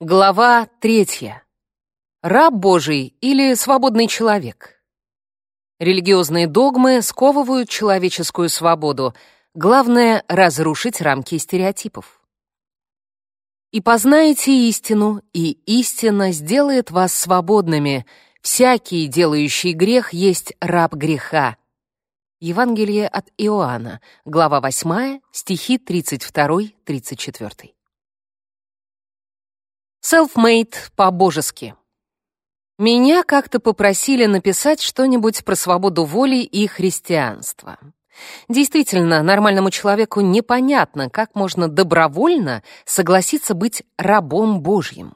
Глава третья. Раб Божий или свободный человек. Религиозные догмы сковывают человеческую свободу. Главное — разрушить рамки стереотипов. «И познаете истину, и истина сделает вас свободными. Всякий, делающий грех, есть раб греха». Евангелие от Иоанна, глава 8, стихи 32-34. Self-made по-божески. Меня как-то попросили написать что-нибудь про свободу воли и христианство. Действительно, нормальному человеку непонятно, как можно добровольно согласиться быть рабом Божьим.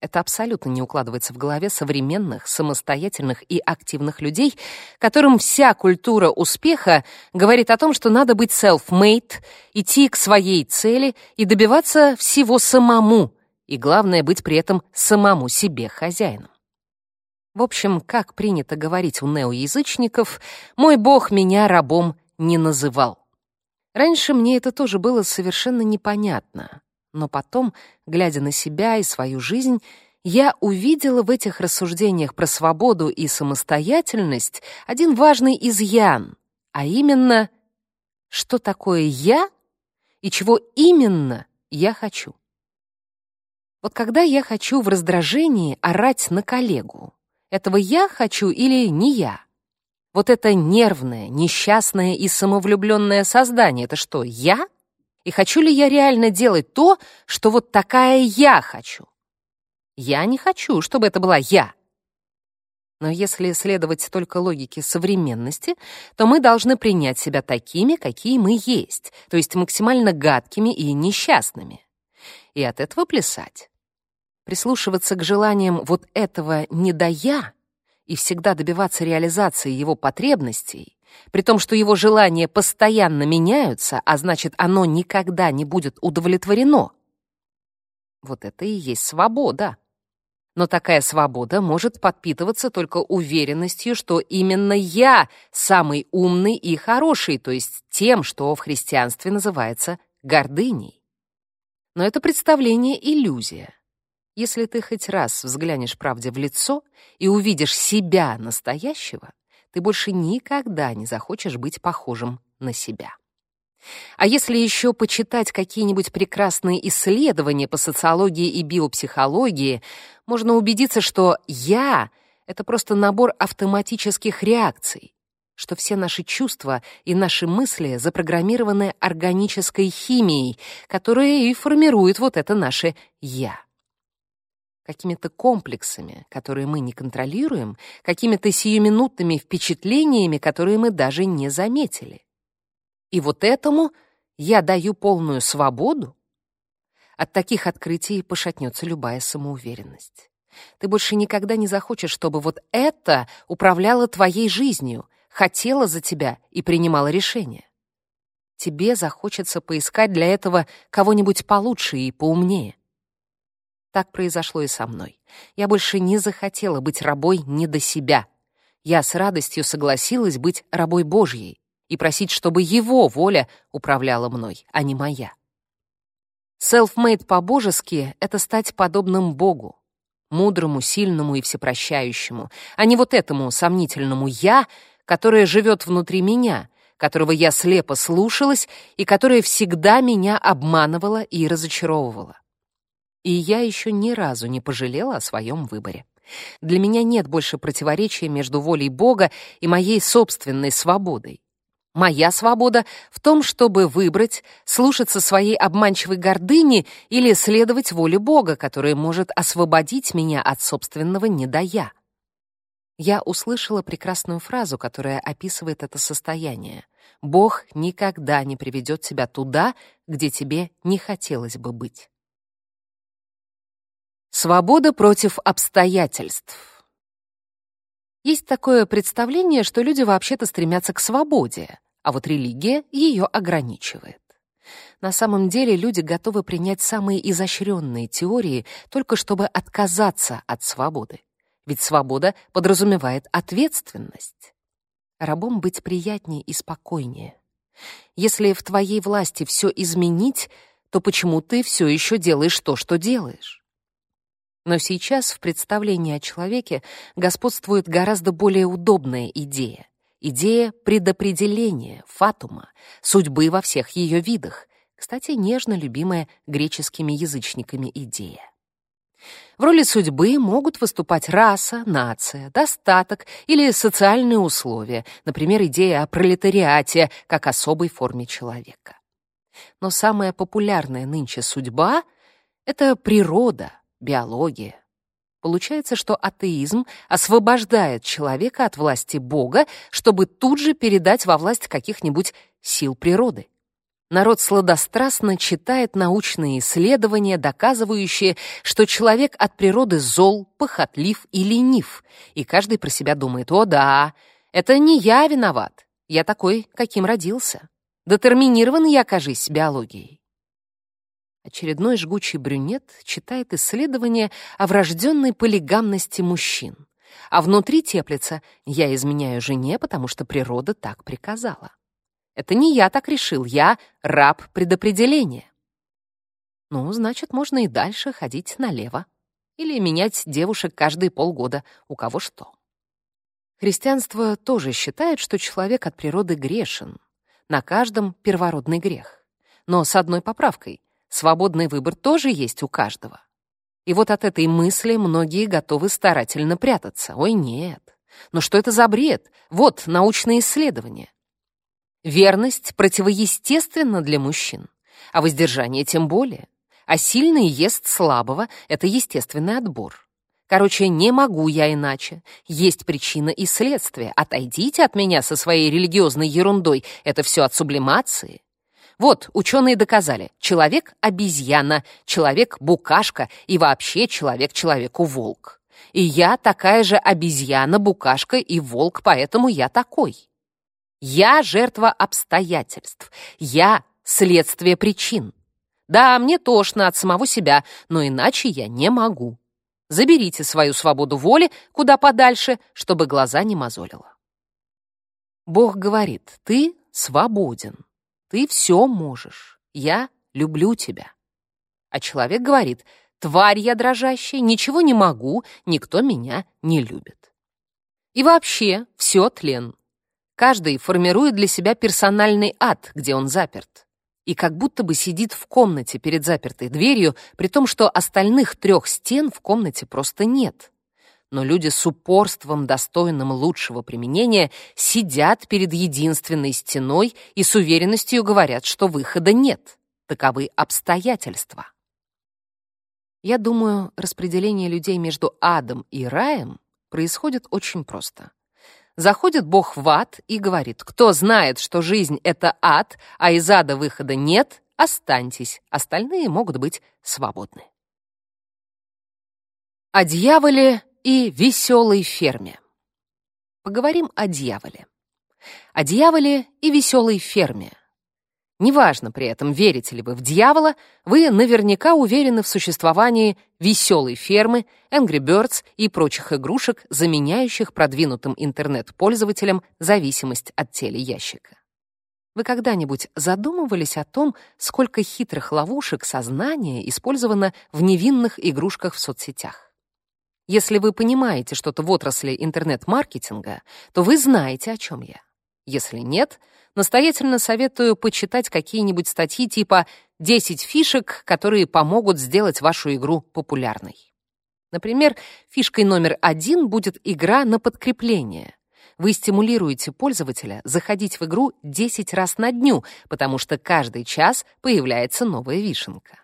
Это абсолютно не укладывается в голове современных, самостоятельных и активных людей, которым вся культура успеха говорит о том, что надо быть self-made, идти к своей цели и добиваться всего самому — и главное быть при этом самому себе хозяином. В общем, как принято говорить у неоязычников, мой бог меня рабом не называл. Раньше мне это тоже было совершенно непонятно, но потом, глядя на себя и свою жизнь, я увидела в этих рассуждениях про свободу и самостоятельность один важный изъян, а именно, что такое «я» и чего именно я хочу. Вот когда я хочу в раздражении орать на коллегу, этого я хочу или не я? Вот это нервное, несчастное и самовлюбленное создание — это что, я? И хочу ли я реально делать то, что вот такая я хочу? Я не хочу, чтобы это была я. Но если следовать только логике современности, то мы должны принять себя такими, какие мы есть, то есть максимально гадкими и несчастными. И от этого плясать прислушиваться к желаниям вот этого «не да я» и всегда добиваться реализации его потребностей, при том, что его желания постоянно меняются, а значит, оно никогда не будет удовлетворено. Вот это и есть свобода. Но такая свобода может подпитываться только уверенностью, что именно я самый умный и хороший, то есть тем, что в христианстве называется гордыней. Но это представление — иллюзия. Если ты хоть раз взглянешь правде в лицо и увидишь себя настоящего, ты больше никогда не захочешь быть похожим на себя. А если еще почитать какие-нибудь прекрасные исследования по социологии и биопсихологии, можно убедиться, что «я» — это просто набор автоматических реакций, что все наши чувства и наши мысли запрограммированы органической химией, которая и формирует вот это наше «я» какими-то комплексами, которые мы не контролируем, какими-то сиюминутными впечатлениями, которые мы даже не заметили. И вот этому я даю полную свободу? От таких открытий пошатнется любая самоуверенность. Ты больше никогда не захочешь, чтобы вот это управляло твоей жизнью, хотело за тебя и принимало решения. Тебе захочется поискать для этого кого-нибудь получше и поумнее. Так произошло и со мной. Я больше не захотела быть рабой не до себя. Я с радостью согласилась быть рабой Божьей и просить, чтобы его воля управляла мной, а не моя. Self-made по-божески — это стать подобным Богу, мудрому, сильному и всепрощающему, а не вот этому сомнительному «я», которое живет внутри меня, которого я слепо слушалась и которое всегда меня обманывало и разочаровывало. И я еще ни разу не пожалела о своем выборе. Для меня нет больше противоречия между волей Бога и моей собственной свободой. Моя свобода в том, чтобы выбрать, слушаться своей обманчивой гордыни или следовать воле Бога, которая может освободить меня от собственного недоя. Я услышала прекрасную фразу, которая описывает это состояние. «Бог никогда не приведет тебя туда, где тебе не хотелось бы быть». Свобода против обстоятельств. Есть такое представление, что люди вообще-то стремятся к свободе, а вот религия ее ограничивает. На самом деле люди готовы принять самые изощренные теории только чтобы отказаться от свободы. Ведь свобода подразумевает ответственность. Рабом быть приятнее и спокойнее. Если в твоей власти все изменить, то почему ты все еще делаешь то, что делаешь? Но сейчас в представлении о человеке господствует гораздо более удобная идея. Идея предопределения, фатума, судьбы во всех ее видах, кстати, нежно любимая греческими язычниками идея. В роли судьбы могут выступать раса, нация, достаток или социальные условия, например, идея о пролетариате как особой форме человека. Но самая популярная нынче судьба — это природа, биология. Получается, что атеизм освобождает человека от власти Бога, чтобы тут же передать во власть каких-нибудь сил природы. Народ сладострастно читает научные исследования, доказывающие, что человек от природы зол, похотлив и ленив, и каждый про себя думает, «О да, это не я виноват, я такой, каким родился. Детерминирован я, кажись, биологией». Очередной жгучий брюнет читает исследования о врожденной полигамности мужчин, а внутри теплится «я изменяю жене, потому что природа так приказала». Это не я так решил, я раб предопределения. Ну, значит, можно и дальше ходить налево. Или менять девушек каждые полгода, у кого что. Христианство тоже считает, что человек от природы грешен. На каждом первородный грех. Но с одной поправкой. Свободный выбор тоже есть у каждого. И вот от этой мысли многие готовы старательно прятаться. Ой, нет. Но что это за бред? Вот научные исследования. Верность противоестественна для мужчин, а воздержание тем более. А сильный ест слабого — это естественный отбор. Короче, не могу я иначе. Есть причина и следствие. Отойдите от меня со своей религиозной ерундой. Это все от сублимации. Вот, ученые доказали. Человек — обезьяна, человек — букашка и вообще человек человеку волк. И я такая же обезьяна, букашка и волк, поэтому я такой. Я жертва обстоятельств. Я следствие причин. Да, мне тошно от самого себя, но иначе я не могу. Заберите свою свободу воли куда подальше, чтобы глаза не мозолило. Бог говорит, ты свободен, ты все можешь, я люблю тебя. А человек говорит, тварь я дрожащая, ничего не могу, никто меня не любит. И вообще все тлен. Каждый формирует для себя персональный ад, где он заперт. И как будто бы сидит в комнате перед запертой дверью, при том, что остальных трех стен в комнате просто нет. Но люди с упорством, достойным лучшего применения, сидят перед единственной стеной и с уверенностью говорят, что выхода нет. Таковы обстоятельства. Я думаю, распределение людей между адом и раем происходит очень просто. Заходит Бог в ад и говорит, кто знает, что жизнь — это ад, а из ада выхода нет, останьтесь, остальные могут быть свободны. О дьяволе и веселой ферме. Поговорим о дьяволе. О дьяволе и веселой ферме. Неважно при этом, верите ли вы в дьявола, вы наверняка уверены в существовании веселой фермы, Angry Birds и прочих игрушек, заменяющих продвинутым интернет-пользователям зависимость от телеящика. Вы когда-нибудь задумывались о том, сколько хитрых ловушек сознания использовано в невинных игрушках в соцсетях? Если вы понимаете что-то в отрасли интернет-маркетинга, то вы знаете, о чем я. Если нет, настоятельно советую почитать какие-нибудь статьи типа «10 фишек, которые помогут сделать вашу игру популярной». Например, фишкой номер один будет игра на подкрепление. Вы стимулируете пользователя заходить в игру 10 раз на дню, потому что каждый час появляется новая вишенка.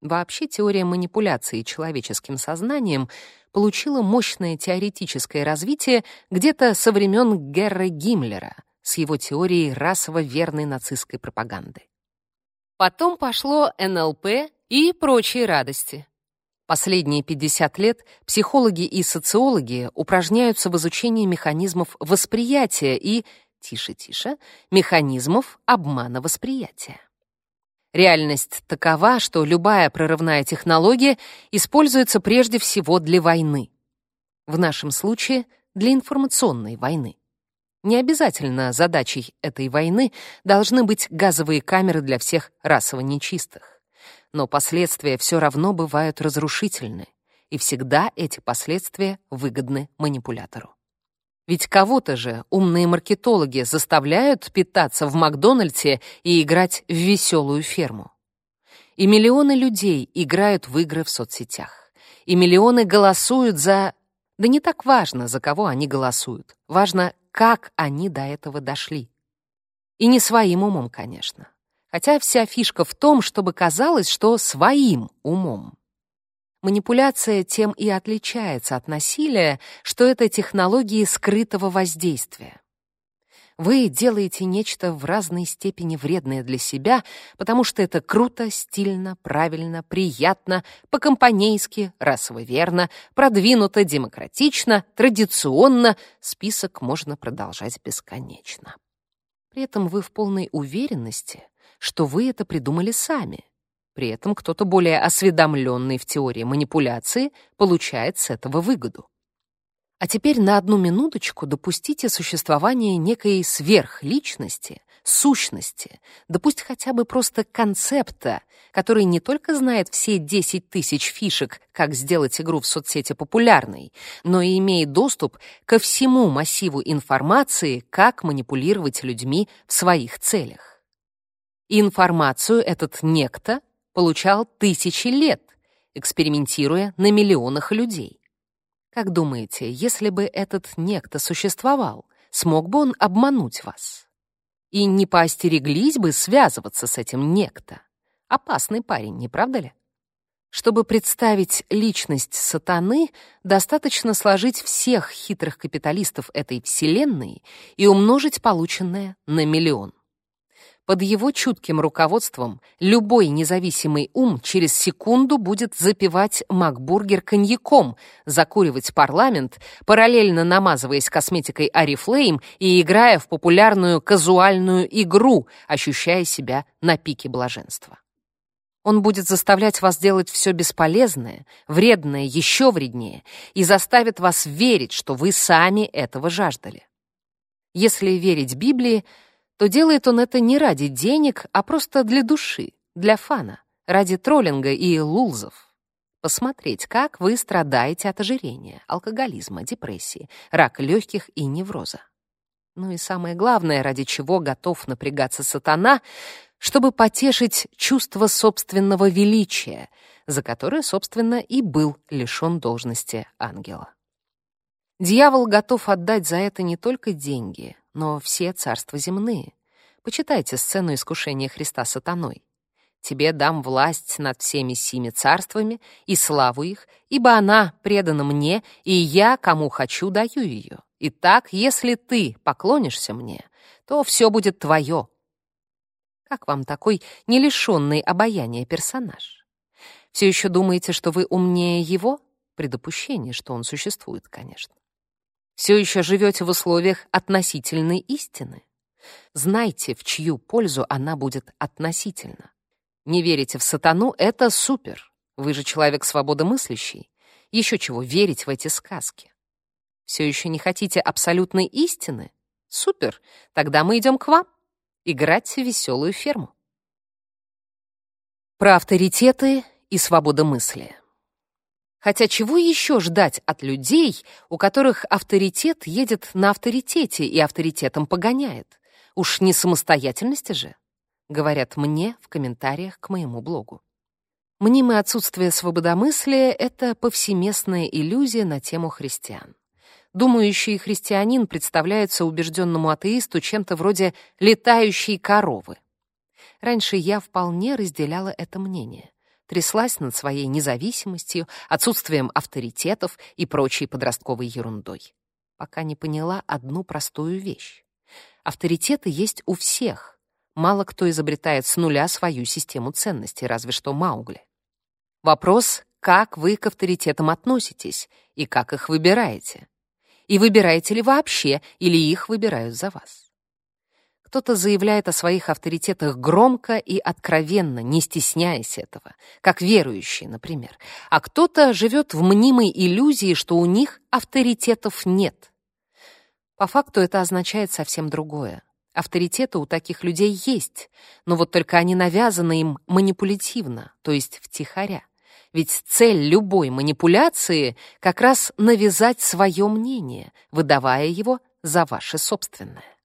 Вообще теория манипуляции человеческим сознанием получила мощное теоретическое развитие где-то со времен Герра Гиммлера с его теорией расово верной нацистской пропаганды. Потом пошло НЛП и прочие радости. Последние 50 лет психологи и социологи упражняются в изучении механизмов восприятия и, тише-тише, механизмов обмана восприятия. Реальность такова, что любая прорывная технология используется прежде всего для войны. В нашем случае — для информационной войны. Не обязательно задачей этой войны должны быть газовые камеры для всех расово нечистых. но последствия все равно бывают разрушительны, и всегда эти последствия выгодны манипулятору. Ведь кого-то же умные маркетологи заставляют питаться в Макдональдсе и играть в веселую ферму. И миллионы людей играют в игры в соцсетях. И миллионы голосуют за... Да не так важно, за кого они голосуют. Важно, как они до этого дошли. И не своим умом, конечно. Хотя вся фишка в том, чтобы казалось, что своим умом. Манипуляция тем и отличается от насилия, что это технологии скрытого воздействия. Вы делаете нечто в разной степени вредное для себя, потому что это круто, стильно, правильно, приятно, по-компанейски, расово верно, продвинуто, демократично, традиционно. Список можно продолжать бесконечно. При этом вы в полной уверенности, что вы это придумали сами. При этом кто-то более осведомленный в теории манипуляции получает с этого выгоду. А теперь на одну минуточку допустите существование некой сверхличности, сущности, да пусть хотя бы просто концепта, который не только знает все 10 тысяч фишек, как сделать игру в соцсети популярной, но и имеет доступ ко всему массиву информации, как манипулировать людьми в своих целях. Информацию этот некто получал тысячи лет, экспериментируя на миллионах людей. Как думаете, если бы этот некто существовал, смог бы он обмануть вас? И не поостереглись бы связываться с этим некто? Опасный парень, не правда ли? Чтобы представить личность сатаны, достаточно сложить всех хитрых капиталистов этой вселенной и умножить полученное на миллион. Под его чутким руководством любой независимый ум через секунду будет запивать макбургер коньяком, закуривать парламент, параллельно намазываясь косметикой Арифлейм и играя в популярную казуальную игру, ощущая себя на пике блаженства. Он будет заставлять вас делать все бесполезное, вредное еще вреднее и заставит вас верить, что вы сами этого жаждали. Если верить Библии, то делает он это не ради денег, а просто для души, для фана, ради троллинга и лулзов. Посмотреть, как вы страдаете от ожирения, алкоголизма, депрессии, рака легких и невроза. Ну и самое главное, ради чего готов напрягаться сатана, чтобы потешить чувство собственного величия, за которое, собственно, и был лишен должности ангела. Дьявол готов отдать за это не только деньги, но все царства земные. Почитайте сцену искушения Христа сатаной. «Тебе дам власть над всеми сими царствами и славу их, ибо она предана мне, и я, кому хочу, даю ее. Итак, если ты поклонишься мне, то все будет твое». Как вам такой не лишенный обаяния персонаж? Все еще думаете, что вы умнее его? При что он существует, конечно. Все еще живете в условиях относительной истины? Знайте, в чью пользу она будет относительно. Не верите в сатану — это супер. Вы же человек свободомыслящий. Еще чего верить в эти сказки. Все еще не хотите абсолютной истины? Супер, тогда мы идем к вам. Играть в веселую ферму. Про авторитеты и свободомыслие. Хотя чего еще ждать от людей, у которых авторитет едет на авторитете и авторитетом погоняет? Уж не самостоятельности же, говорят мне в комментариях к моему блогу. Мнимое отсутствие свободомыслия — это повсеместная иллюзия на тему христиан. Думающий христианин представляется убежденному атеисту чем-то вроде летающей коровы. Раньше я вполне разделяла это мнение тряслась над своей независимостью, отсутствием авторитетов и прочей подростковой ерундой. Пока не поняла одну простую вещь. Авторитеты есть у всех. Мало кто изобретает с нуля свою систему ценностей, разве что Маугли. Вопрос, как вы к авторитетам относитесь и как их выбираете. И выбираете ли вообще, или их выбирают за вас. Кто-то заявляет о своих авторитетах громко и откровенно, не стесняясь этого, как верующие, например. А кто-то живет в мнимой иллюзии, что у них авторитетов нет. По факту это означает совсем другое. Авторитеты у таких людей есть, но вот только они навязаны им манипулятивно, то есть втихаря. Ведь цель любой манипуляции как раз навязать свое мнение, выдавая его за ваше собственное.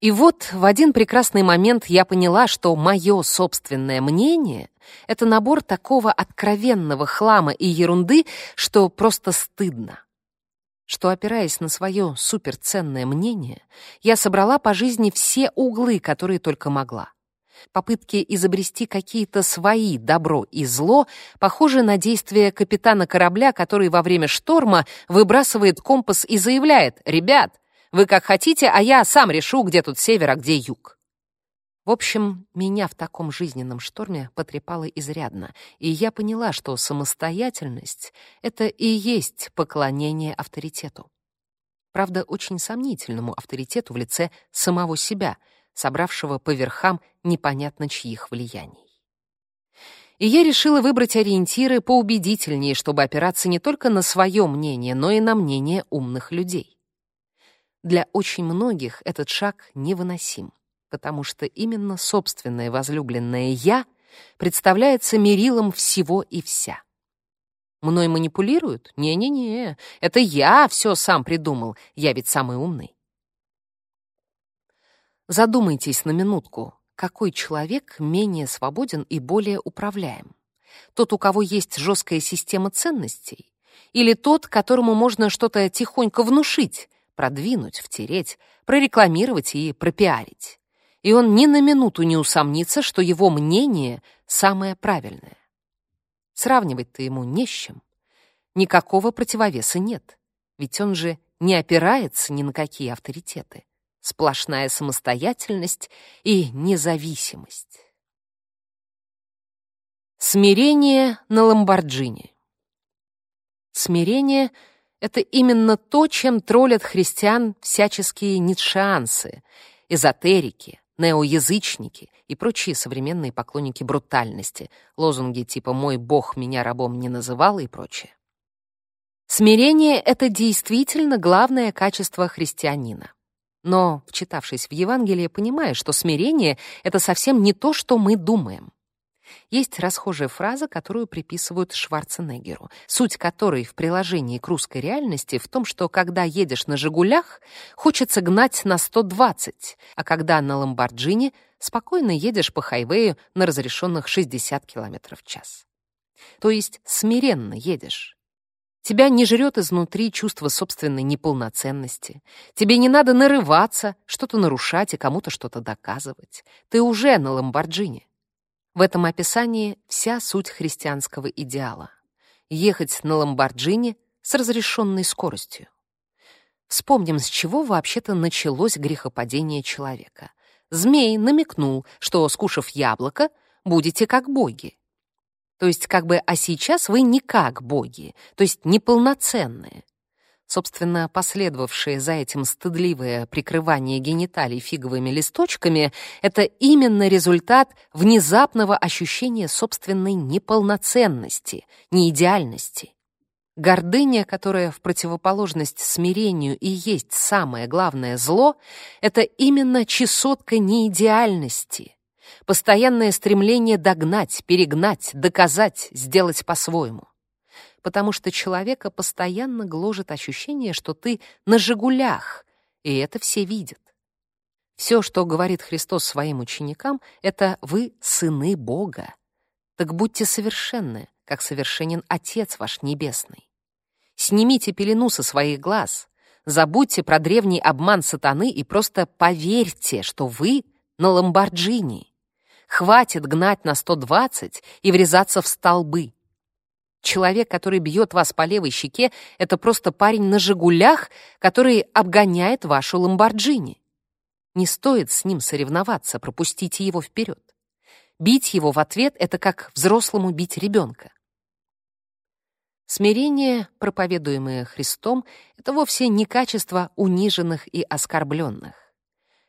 И вот в один прекрасный момент я поняла, что мое собственное мнение — это набор такого откровенного хлама и ерунды, что просто стыдно что, опираясь на свое суперценное мнение, я собрала по жизни все углы, которые только могла. Попытки изобрести какие-то свои добро и зло похожи на действия капитана корабля, который во время шторма выбрасывает компас и заявляет «Ребят, вы как хотите, а я сам решу, где тут север, а где юг». В общем, меня в таком жизненном шторме потрепало изрядно, и я поняла, что самостоятельность — это и есть поклонение авторитету. Правда, очень сомнительному авторитету в лице самого себя, собравшего по верхам непонятно чьих влияний. И я решила выбрать ориентиры поубедительнее, чтобы опираться не только на свое мнение, но и на мнение умных людей. Для очень многих этот шаг невыносим потому что именно собственное возлюбленное «я» представляется мерилом всего и вся. Мной манипулируют? Не-не-не, это я все сам придумал, я ведь самый умный. Задумайтесь на минутку, какой человек менее свободен и более управляем? Тот, у кого есть жесткая система ценностей? Или тот, которому можно что-то тихонько внушить, продвинуть, втереть, прорекламировать и пропиарить? и он ни на минуту не усомнится, что его мнение самое правильное. Сравнивать-то ему не с чем. Никакого противовеса нет, ведь он же не опирается ни на какие авторитеты. Сплошная самостоятельность и независимость. Смирение на Ламборджини. Смирение — это именно то, чем троллят христиан всяческие ницшеанцы, эзотерики, неоязычники и прочие современные поклонники брутальности, лозунги типа «мой бог меня рабом не называл» и прочее. Смирение — это действительно главное качество христианина. Но, вчитавшись в Евангелие, понимаешь, что смирение — это совсем не то, что мы думаем. Есть расхожая фраза, которую приписывают Шварценеггеру, суть которой в приложении к русской реальности в том, что когда едешь на «Жигулях», хочется гнать на 120, а когда на «Ламборджини» спокойно едешь по хайвею на разрешенных 60 км в час. То есть смиренно едешь. Тебя не жрет изнутри чувство собственной неполноценности. Тебе не надо нарываться, что-то нарушать и кому-то что-то доказывать. Ты уже на Ламборджини. В этом описании вся суть христианского идеала — ехать на Ламборджини с разрешенной скоростью. Вспомним, с чего вообще-то началось грехопадение человека. Змей намекнул, что, скушав яблоко, будете как боги. То есть как бы, а сейчас вы не как боги, то есть неполноценные. Собственно, последовавшее за этим стыдливое прикрывание гениталий фиговыми листочками — это именно результат внезапного ощущения собственной неполноценности, неидеальности. Гордыня, которая в противоположность смирению и есть самое главное зло, это именно чесотка неидеальности, постоянное стремление догнать, перегнать, доказать, сделать по-своему потому что человека постоянно гложет ощущение, что ты на «Жигулях», и это все видят. Все, что говорит Христос своим ученикам, это «вы сыны Бога». Так будьте совершенны, как совершенен Отец ваш Небесный. Снимите пелену со своих глаз, забудьте про древний обман сатаны и просто поверьте, что вы на Ламборджини. Хватит гнать на 120 и врезаться в столбы. Человек, который бьет вас по левой щеке, это просто парень на «Жигулях», который обгоняет вашу «Ламборджини». Не стоит с ним соревноваться, пропустите его вперед. Бить его в ответ — это как взрослому бить ребенка. Смирение, проповедуемое Христом, это вовсе не качество униженных и оскорбленных.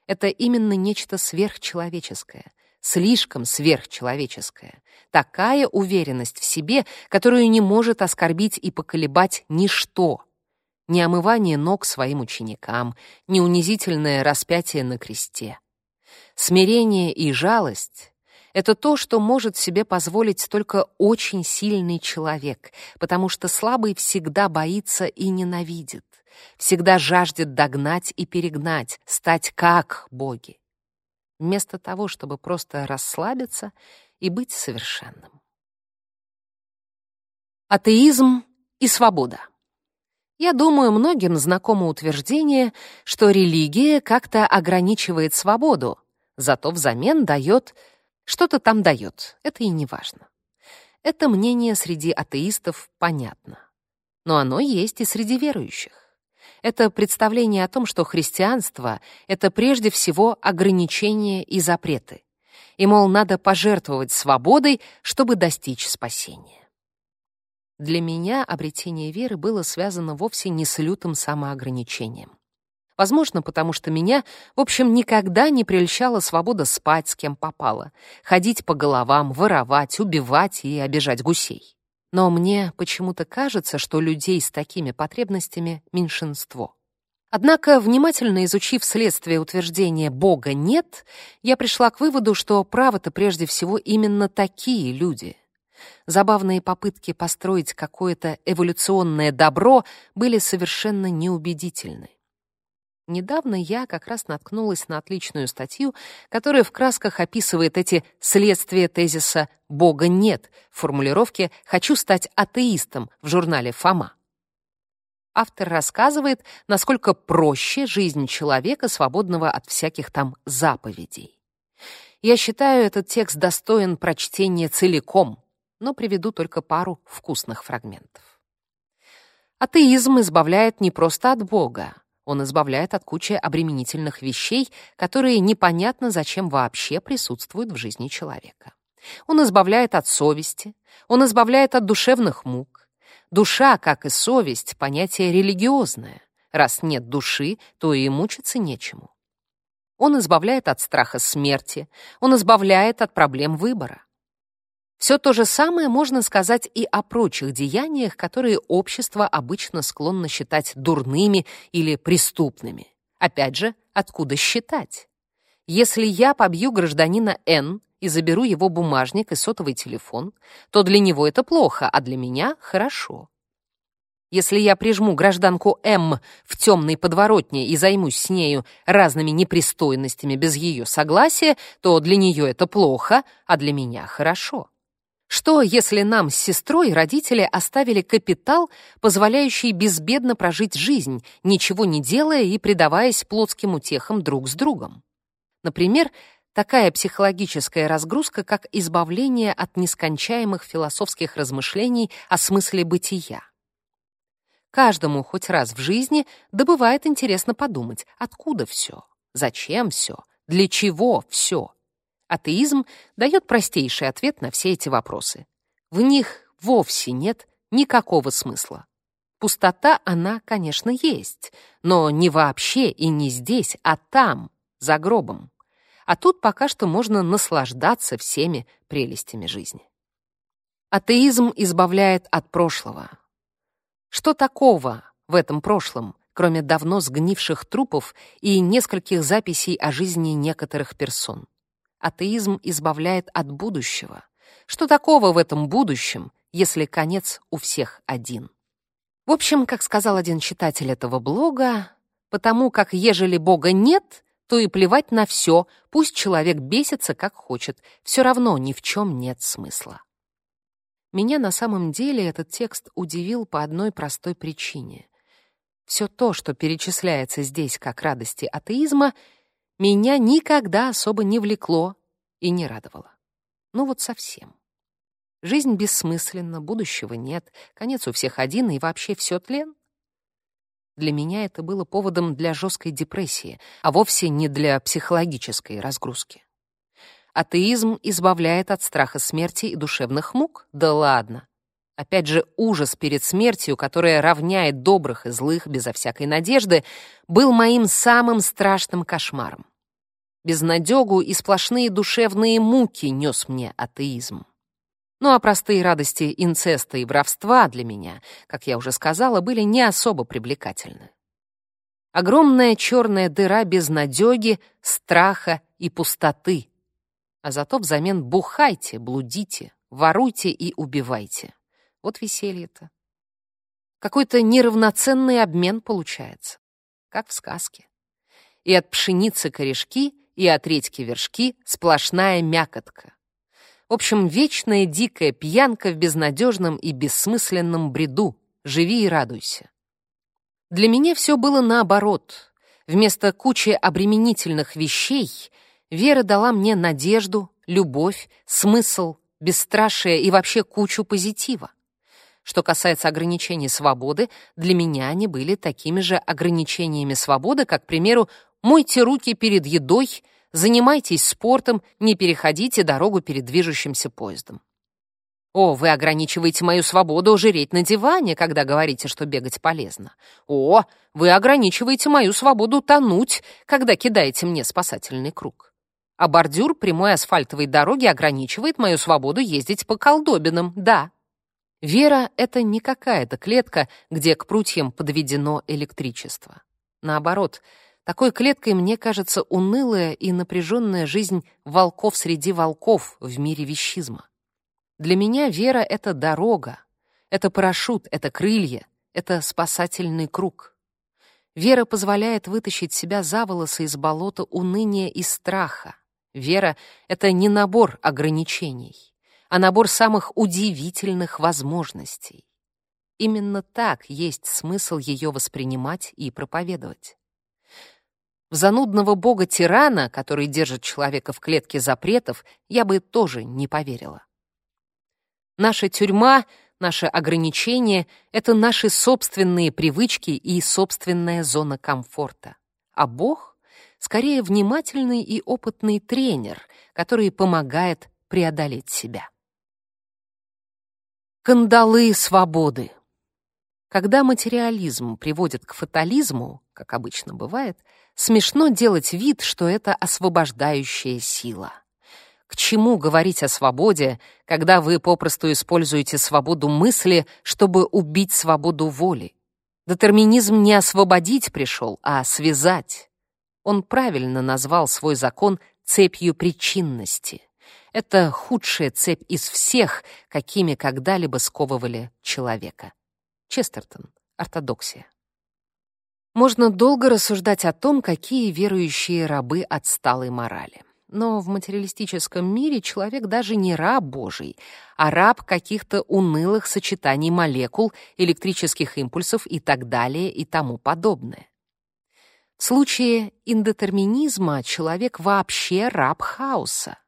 Это именно нечто сверхчеловеческое, слишком сверхчеловеческая. Такая уверенность в себе, которую не может оскорбить и поколебать ничто. ни омывание ног своим ученикам, ни унизительное распятие на кресте. Смирение и жалость — это то, что может себе позволить только очень сильный человек, потому что слабый всегда боится и ненавидит, всегда жаждет догнать и перегнать, стать как боги, вместо того, чтобы просто расслабиться и быть совершенным. Атеизм и свобода. Я думаю, многим знакомо утверждение, что религия как-то ограничивает свободу, зато взамен дает... Что-то там дает, это и не важно. Это мнение среди атеистов понятно. Но оно есть и среди верующих. Это представление о том, что христианство — это прежде всего ограничения и запреты. И, мол, надо пожертвовать свободой, чтобы достичь спасения. Для меня обретение веры было связано вовсе не с лютым самоограничением. Возможно, потому что меня, в общем, никогда не прельщала свобода спать с кем попало, ходить по головам, воровать, убивать и обижать гусей. Но мне почему-то кажется, что людей с такими потребностями меньшинство. Однако, внимательно изучив следствие утверждения «Бога нет», я пришла к выводу, что право-то прежде всего именно такие люди — Забавные попытки построить какое-то эволюционное добро были совершенно неубедительны. Недавно я как раз наткнулась на отличную статью, которая в красках описывает эти следствия тезиса «Бога нет» в формулировке «Хочу стать атеистом» в журнале «Фома». Автор рассказывает, насколько проще жизнь человека, свободного от всяких там заповедей. Я считаю, этот текст достоин прочтения целиком, но приведу только пару вкусных фрагментов. Атеизм избавляет не просто от Бога, он избавляет от кучи обременительных вещей, которые непонятно зачем вообще присутствуют в жизни человека. Он избавляет от совести, он избавляет от душевных мук. Душа, как и совесть, понятие религиозное. Раз нет души, то и мучиться нечему. Он избавляет от страха смерти, он избавляет от проблем выбора. Все то же самое можно сказать и о прочих деяниях, которые общество обычно склонно считать дурными или преступными. Опять же, откуда считать? Если я побью гражданина Н и заберу его бумажник и сотовый телефон, то для него это плохо, а для меня — хорошо. Если я прижму гражданку М в темной подворотне и займусь с нею разными непристойностями без ее согласия, то для нее это плохо, а для меня хорошо. Что, если нам с сестрой родители оставили капитал, позволяющий безбедно прожить жизнь, ничего не делая и предаваясь плотским утехам друг с другом? Например, такая психологическая разгрузка, как избавление от нескончаемых философских размышлений о смысле бытия. Каждому хоть раз в жизни добывает интересно подумать, откуда все, зачем все, для чего все. Атеизм дает простейший ответ на все эти вопросы. В них вовсе нет никакого смысла. Пустота, она, конечно, есть, но не вообще и не здесь, а там, за гробом. А тут пока что можно наслаждаться всеми прелестями жизни. Атеизм избавляет от прошлого. Что такого в этом прошлом, кроме давно сгнивших трупов и нескольких записей о жизни некоторых персон? Атеизм избавляет от будущего. Что такого в этом будущем, если конец у всех один? В общем, как сказал один читатель этого блога, потому как ежели Бога нет, то и плевать на все, пусть человек бесится как хочет, все равно ни в чем нет смысла. Меня на самом деле этот текст удивил по одной простой причине. Все то, что перечисляется здесь как радости атеизма — меня никогда особо не влекло и не радовало. Ну вот совсем. Жизнь бессмысленна, будущего нет, конец у всех один и вообще все тлен. Для меня это было поводом для жесткой депрессии, а вовсе не для психологической разгрузки. Атеизм избавляет от страха смерти и душевных мук? Да ладно. Опять же, ужас перед смертью, которая равняет добрых и злых безо всякой надежды, был моим самым страшным кошмаром. Безнадегу и сплошные душевные муки нес мне атеизм. Ну а простые радости инцеста и воровства для меня, как я уже сказала, были не особо привлекательны. Огромная черная дыра безнадёги, страха и пустоты. А зато взамен бухайте, блудите, воруйте и убивайте. Вот веселье-то. Какой-то неравноценный обмен получается, как в сказке. И от пшеницы корешки, и от редьки вершки сплошная мякотка. В общем, вечная дикая пьянка в безнадежном и бессмысленном бреду. Живи и радуйся. Для меня все было наоборот. Вместо кучи обременительных вещей Вера дала мне надежду, любовь, смысл, бесстрашие и вообще кучу позитива. Что касается ограничений свободы, для меня они были такими же ограничениями свободы, как, к примеру, мойте руки перед едой, занимайтесь спортом, не переходите дорогу перед движущимся поездом. О, вы ограничиваете мою свободу жиреть на диване, когда говорите, что бегать полезно. О, вы ограничиваете мою свободу тонуть, когда кидаете мне спасательный круг. А бордюр прямой асфальтовой дороги ограничивает мою свободу ездить по колдобинам, да. Вера — это не какая-то клетка, где к прутьям подведено электричество. Наоборот, такой клеткой мне кажется унылая и напряженная жизнь волков среди волков в мире вещизма. Для меня вера — это дорога, это парашют, это крылья, это спасательный круг. Вера позволяет вытащить себя за волосы из болота уныния и страха. Вера — это не набор ограничений, а набор самых удивительных возможностей. Именно так есть смысл ее воспринимать и проповедовать. В занудного бога-тирана, который держит человека в клетке запретов, я бы тоже не поверила. Наша тюрьма, наши ограничения — это наши собственные привычки и собственная зона комфорта. А Бог — скорее внимательный и опытный тренер, который помогает преодолеть себя. Кандалы свободы. Когда материализм приводит к фатализму, как обычно бывает, смешно делать вид, что это освобождающая сила. К чему говорить о свободе, когда вы попросту используете свободу мысли, чтобы убить свободу воли? Детерминизм не освободить пришел, а связать. Он правильно назвал свой закон цепью причинности. Это худшая цепь из всех, какими когда-либо сковывали человека. Честертон. Ортодоксия. Можно долго рассуждать о том, какие верующие рабы отсталой морали. Но в материалистическом мире человек даже не раб Божий, а раб каких-то унылых сочетаний молекул, электрических импульсов и так далее и тому подобное. В случае индетерминизма человек вообще раб хаоса.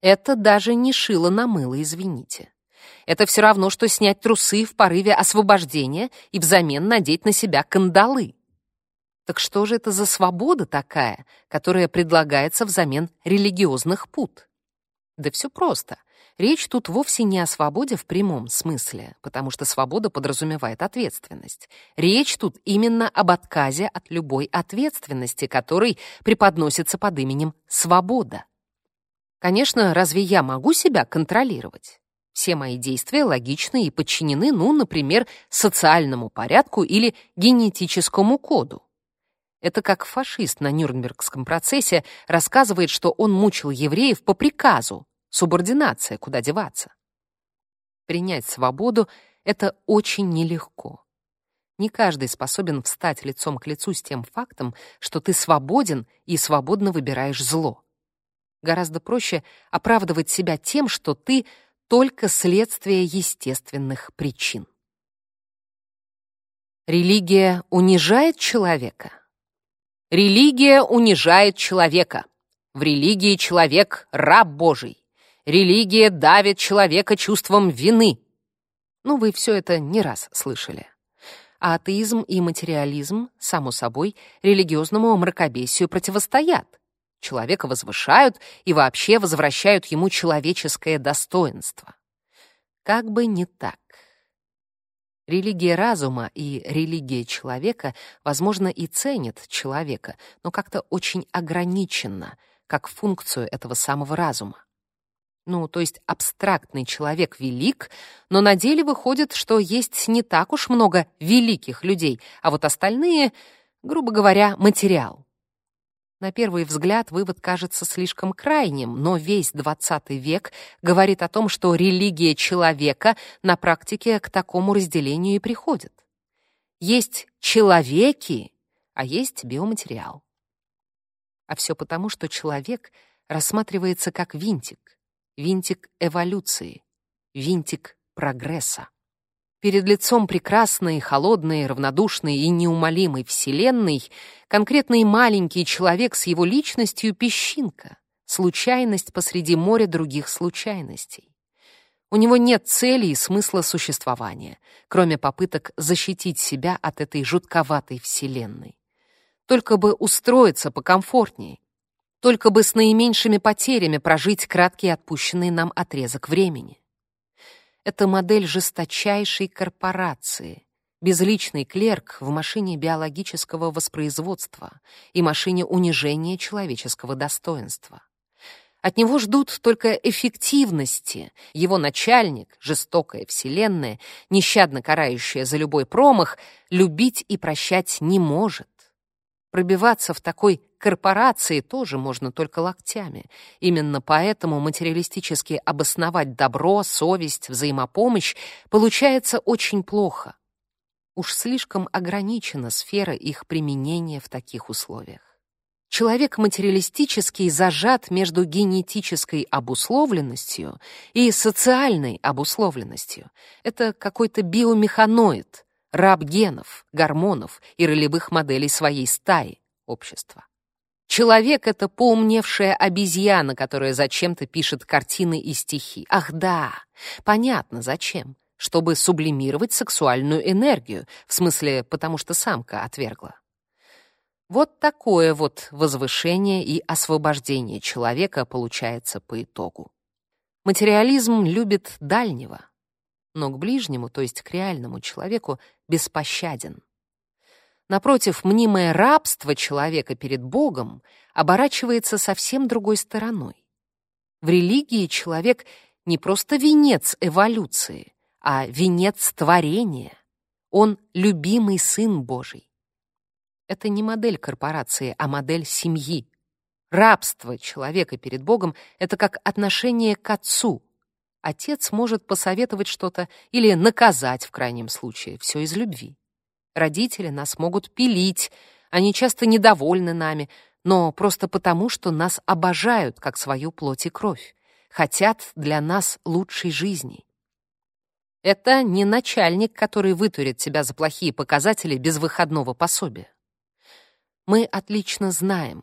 Это даже не шило на мыло, извините. Это все равно, что снять трусы в порыве освобождения и взамен надеть на себя кандалы. Так что же это за свобода такая, которая предлагается взамен религиозных пут? Да все просто. Речь тут вовсе не о свободе в прямом смысле, потому что свобода подразумевает ответственность. Речь тут именно об отказе от любой ответственности, который преподносится под именем «свобода». Конечно, разве я могу себя контролировать? Все мои действия логичны и подчинены, ну, например, социальному порядку или генетическому коду. Это как фашист на Нюрнбергском процессе рассказывает, что он мучил евреев по приказу. Субординация, куда деваться. Принять свободу — это очень нелегко. Не каждый способен встать лицом к лицу с тем фактом, что ты свободен и свободно выбираешь зло. Гораздо проще оправдывать себя тем, что ты только следствие естественных причин. Религия унижает человека — Религия унижает человека. В религии человек — раб Божий. Религия давит человека чувством вины. Ну, вы все это не раз слышали. А атеизм и материализм, само собой, религиозному мракобесию противостоят. Человека возвышают и вообще возвращают ему человеческое достоинство. Как бы не так. Религия разума и религия человека, возможно, и ценит человека, но как-то очень ограниченно, как функцию этого самого разума. Ну, то есть абстрактный человек велик, но на деле выходит, что есть не так уж много великих людей, а вот остальные, грубо говоря, материал. На первый взгляд вывод кажется слишком крайним, но весь XX век говорит о том, что религия человека на практике к такому разделению и приходит. Есть человеки, а есть биоматериал. А все потому, что человек рассматривается как винтик, винтик эволюции, винтик прогресса. Перед лицом прекрасной, холодной, равнодушной и неумолимой Вселенной конкретный маленький человек с его личностью — песчинка, случайность посреди моря других случайностей. У него нет цели и смысла существования, кроме попыток защитить себя от этой жутковатой Вселенной. Только бы устроиться покомфортнее, только бы с наименьшими потерями прожить краткий отпущенный нам отрезок времени. Это модель жесточайшей корпорации, безличный клерк в машине биологического воспроизводства и машине унижения человеческого достоинства. От него ждут только эффективности. Его начальник, жестокая вселенная, нещадно карающая за любой промах, любить и прощать не может. Пробиваться в такой корпорации тоже можно только локтями. Именно поэтому материалистически обосновать добро, совесть, взаимопомощь получается очень плохо. Уж слишком ограничена сфера их применения в таких условиях. Человек материалистический зажат между генетической обусловленностью и социальной обусловленностью. Это какой-то биомеханоид, раб генов, гормонов и ролевых моделей своей стаи, общества. Человек — это поумневшая обезьяна, которая зачем-то пишет картины и стихи. Ах да, понятно, зачем. Чтобы сублимировать сексуальную энергию, в смысле, потому что самка отвергла. Вот такое вот возвышение и освобождение человека получается по итогу. Материализм любит дальнего, но к ближнему, то есть к реальному человеку, беспощаден. Напротив, мнимое рабство человека перед Богом оборачивается совсем другой стороной. В религии человек не просто венец эволюции, а венец творения. Он любимый сын Божий. Это не модель корпорации, а модель семьи. Рабство человека перед Богом — это как отношение к отцу. Отец может посоветовать что-то или наказать в крайнем случае, все из любви. Родители нас могут пилить, они часто недовольны нами, но просто потому, что нас обожают, как свою плоть и кровь, хотят для нас лучшей жизни. Это не начальник, который вытурит тебя за плохие показатели без выходного пособия. Мы отлично знаем,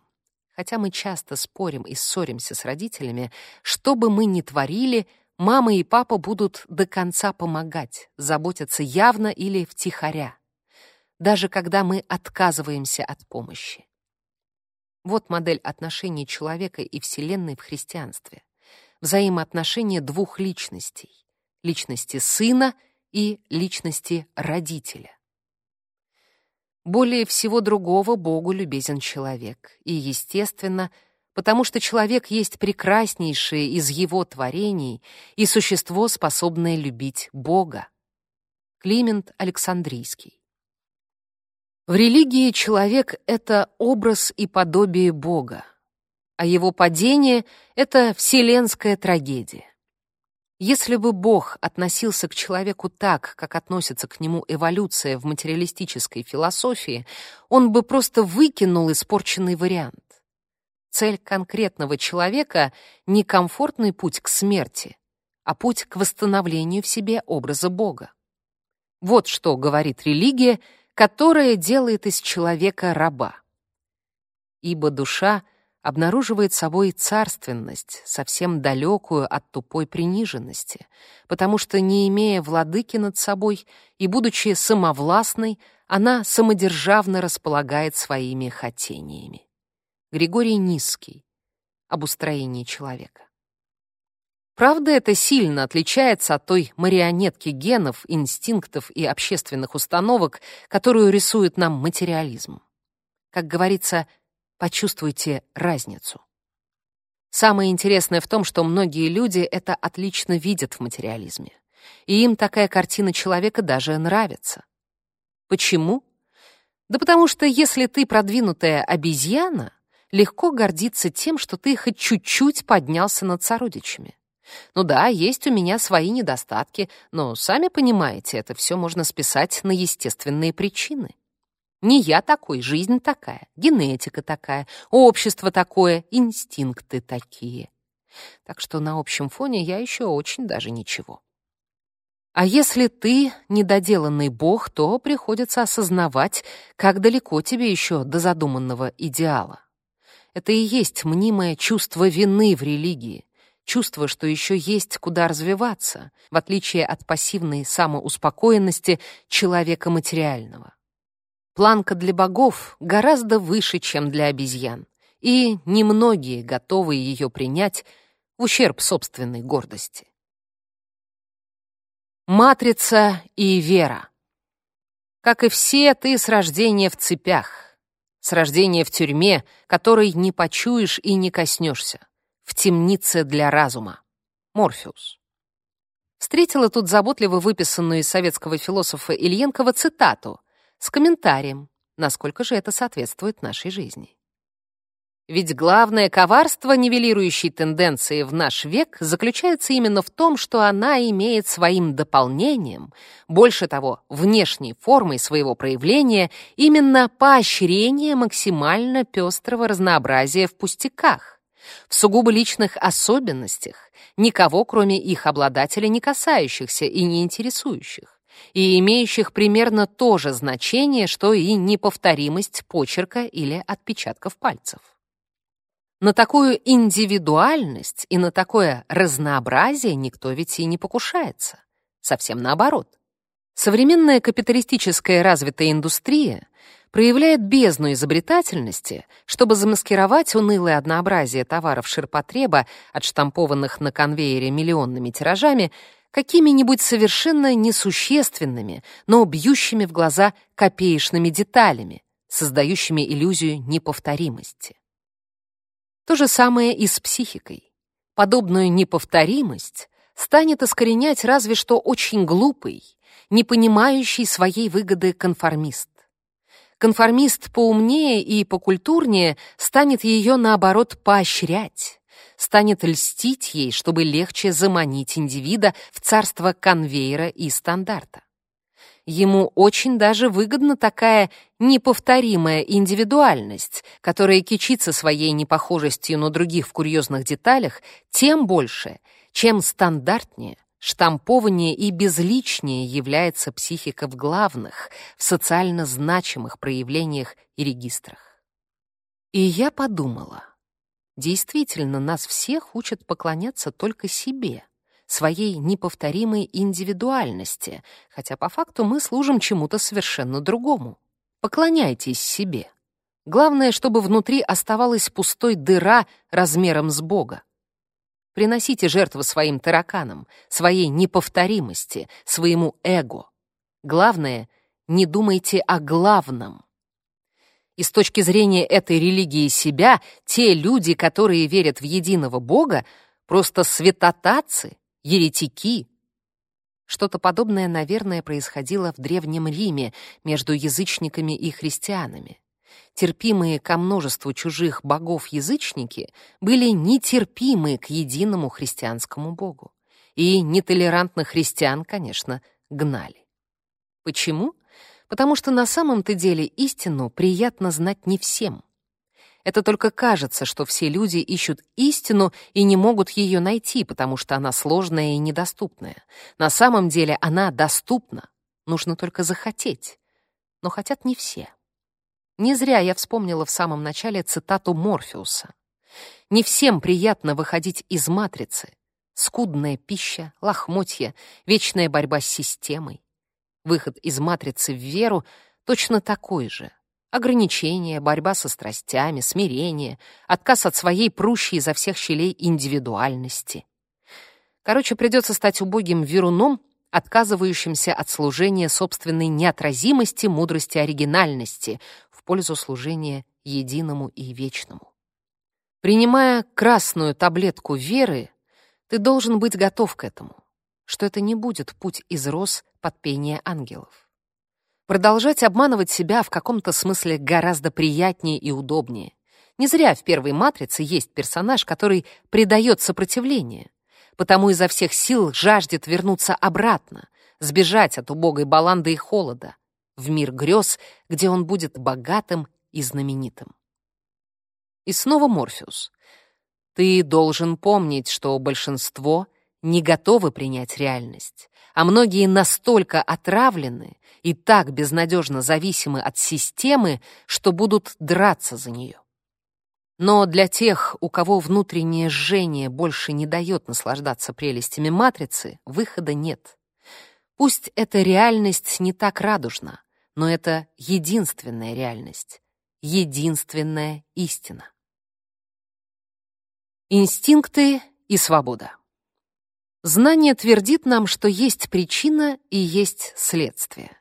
хотя мы часто спорим и ссоримся с родителями, что бы мы ни творили, мама и папа будут до конца помогать, заботиться явно или втихаря даже когда мы отказываемся от помощи. Вот модель отношений человека и Вселенной в христианстве. Взаимоотношения двух личностей — личности сына и личности родителя. Более всего другого Богу любезен человек, и, естественно, потому что человек есть прекраснейшее из его творений и существо, способное любить Бога. Климент Александрийский в религии человек — это образ и подобие Бога, а его падение — это вселенская трагедия. Если бы Бог относился к человеку так, как относится к нему эволюция в материалистической философии, он бы просто выкинул испорченный вариант. Цель конкретного человека — не комфортный путь к смерти, а путь к восстановлению в себе образа Бога. Вот что говорит религия — которое делает из человека раба. Ибо душа обнаруживает собой царственность, совсем далекую от тупой приниженности, потому что, не имея владыки над собой и будучи самовластной, она самодержавно располагает своими хотениями. Григорий Низкий. Об устроении человека. Правда, это сильно отличается от той марионетки генов, инстинктов и общественных установок, которую рисует нам материализм. Как говорится, почувствуйте разницу. Самое интересное в том, что многие люди это отлично видят в материализме. И им такая картина человека даже нравится. Почему? Да потому что если ты продвинутая обезьяна, легко гордиться тем, что ты хоть чуть-чуть поднялся над сородичами. Ну да, есть у меня свои недостатки, но, сами понимаете, это все можно списать на естественные причины. Не я такой, жизнь такая, генетика такая, общество такое, инстинкты такие. Так что на общем фоне я еще очень даже ничего. А если ты недоделанный бог, то приходится осознавать, как далеко тебе еще до задуманного идеала. Это и есть мнимое чувство вины в религии, чувство, что еще есть куда развиваться, в отличие от пассивной самоуспокоенности человека материального. Планка для богов гораздо выше, чем для обезьян, и немногие готовы ее принять в ущерб собственной гордости. Матрица и вера. Как и все, ты с рождения в цепях, с рождения в тюрьме, которой не почуешь и не коснешься, в темнице для разума. Морфеус. Встретила тут заботливо выписанную из советского философа Ильенкова цитату с комментарием, насколько же это соответствует нашей жизни. Ведь главное коварство нивелирующей тенденции в наш век заключается именно в том, что она имеет своим дополнением, больше того, внешней формой своего проявления, именно поощрение максимально пестрого разнообразия в пустяках, в сугубо личных особенностях, никого, кроме их обладателя, не касающихся и не интересующих, и имеющих примерно то же значение, что и неповторимость почерка или отпечатков пальцев. На такую индивидуальность и на такое разнообразие никто ведь и не покушается. Совсем наоборот. Современная капиталистическая развитая индустрия проявляет бездну изобретательности, чтобы замаскировать унылое однообразие товаров ширпотреба, отштампованных на конвейере миллионными тиражами, какими-нибудь совершенно несущественными, но бьющими в глаза копеечными деталями, создающими иллюзию неповторимости. То же самое и с психикой. Подобную неповторимость станет искоренять разве что очень глупый, не понимающий своей выгоды конформист. Конформист поумнее и покультурнее станет ее, наоборот, поощрять, станет льстить ей, чтобы легче заманить индивида в царство конвейера и стандарта. Ему очень даже выгодна такая неповторимая индивидуальность, которая кичится своей непохожестью на других в курьезных деталях, тем больше, чем стандартнее, штампованнее и безличнее является психика в главных, в социально значимых проявлениях и регистрах. И я подумала, действительно, нас всех учат поклоняться только себе — своей неповторимой индивидуальности, хотя по факту мы служим чему-то совершенно другому. Поклоняйтесь себе. Главное, чтобы внутри оставалась пустой дыра размером с Бога. Приносите жертву своим тараканам, своей неповторимости, своему эго. Главное, не думайте о главном. И с точки зрения этой религии себя, те люди, которые верят в единого Бога, просто святотатцы, еретики. Что-то подобное, наверное, происходило в Древнем Риме между язычниками и христианами. Терпимые ко множеству чужих богов язычники были нетерпимы к единому христианскому богу. И нетолерантных христиан, конечно, гнали. Почему? Потому что на самом-то деле истину приятно знать не всем. Это только кажется, что все люди ищут истину и не могут ее найти, потому что она сложная и недоступная. На самом деле она доступна. Нужно только захотеть. Но хотят не все. Не зря я вспомнила в самом начале цитату Морфеуса. «Не всем приятно выходить из матрицы. Скудная пища, лохмотья, вечная борьба с системой. Выход из матрицы в веру точно такой же — Ограничения, борьба со страстями, смирение, отказ от своей прущей изо всех щелей индивидуальности. Короче, придется стать убогим веруном, отказывающимся от служения собственной неотразимости, мудрости, оригинальности пользу служения единому и вечному. Принимая красную таблетку веры, ты должен быть готов к этому, что это не будет путь из роз под пение ангелов. Продолжать обманывать себя в каком-то смысле гораздо приятнее и удобнее. Не зря в первой «Матрице» есть персонаж, который предает сопротивление, потому изо всех сил жаждет вернуться обратно, сбежать от убогой баланды и холода, в мир грез, где он будет богатым и знаменитым. И снова Морфеус. Ты должен помнить, что большинство не готовы принять реальность, а многие настолько отравлены и так безнадежно зависимы от системы, что будут драться за нее. Но для тех, у кого внутреннее жжение больше не дает наслаждаться прелестями матрицы, выхода нет. Пусть эта реальность не так радужна, но это единственная реальность, единственная истина. Инстинкты и свобода. Знание твердит нам, что есть причина и есть следствие.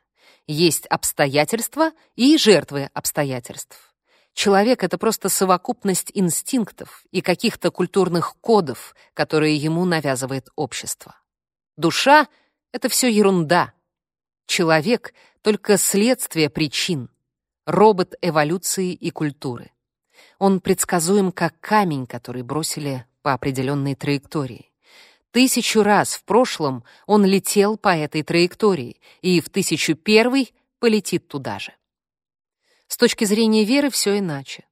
Есть обстоятельства и жертвы обстоятельств. Человек — это просто совокупность инстинктов и каких-то культурных кодов, которые ему навязывает общество. Душа — это все ерунда. Человек — только следствие причин, робот эволюции и культуры. Он предсказуем, как камень, который бросили по определенной траектории. Тысячу раз в прошлом он летел по этой траектории, и в тысячу первый полетит туда же. С точки зрения веры все иначе.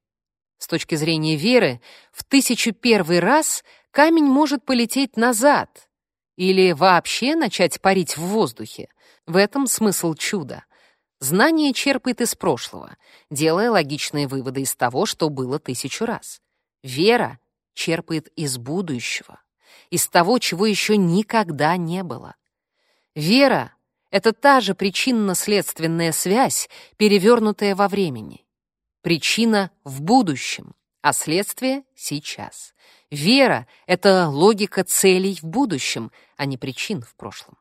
С точки зрения веры, в тысячу первый раз камень может полететь назад или вообще начать парить в воздухе. В этом смысл чуда. Знание черпает из прошлого, делая логичные выводы из того, что было тысячу раз. Вера черпает из будущего, из того, чего еще никогда не было. Вера — это та же причинно-следственная связь, перевернутая во времени. Причина в будущем, а следствие — сейчас. Вера — это логика целей в будущем, а не причин в прошлом.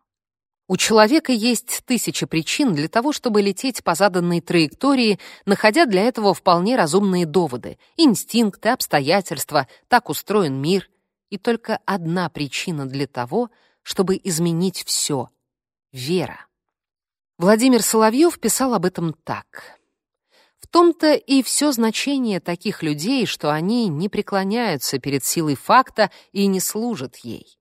У человека есть тысячи причин для того, чтобы лететь по заданной траектории, находя для этого вполне разумные доводы, инстинкты, обстоятельства, так устроен мир. И только одна причина для того, чтобы изменить все — вера. Владимир Соловьев писал об этом так. В том-то и все значение таких людей, что они не преклоняются перед силой факта и не служат ей.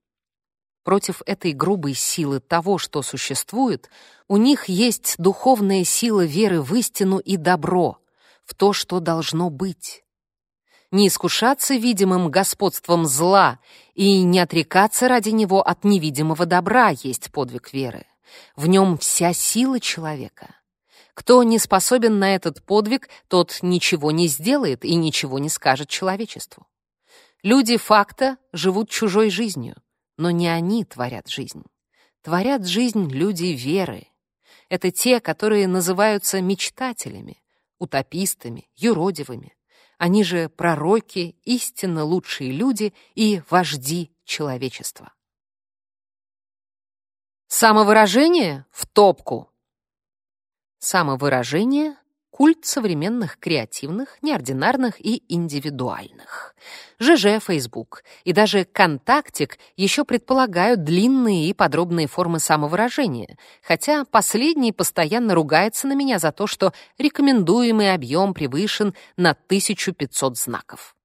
Против этой грубой силы того, что существует, у них есть духовная сила веры в истину и добро, в то, что должно быть. Не искушаться видимым господством зла и не отрекаться ради него от невидимого добра есть подвиг веры. В нем вся сила человека. Кто не способен на этот подвиг, тот ничего не сделает и ничего не скажет человечеству. Люди факта живут чужой жизнью. Но не они творят жизнь. Творят жизнь люди веры. Это те, которые называются мечтателями, утопистами, юродивыми. Они же пророки, истинно лучшие люди и вожди человечества. Самовыражение в топку. Самовыражение культ современных креативных, неординарных и индивидуальных. ЖЖ, Facebook и даже Контактик еще предполагают длинные и подробные формы самовыражения, хотя последний постоянно ругается на меня за то, что рекомендуемый объем превышен на 1500 знаков.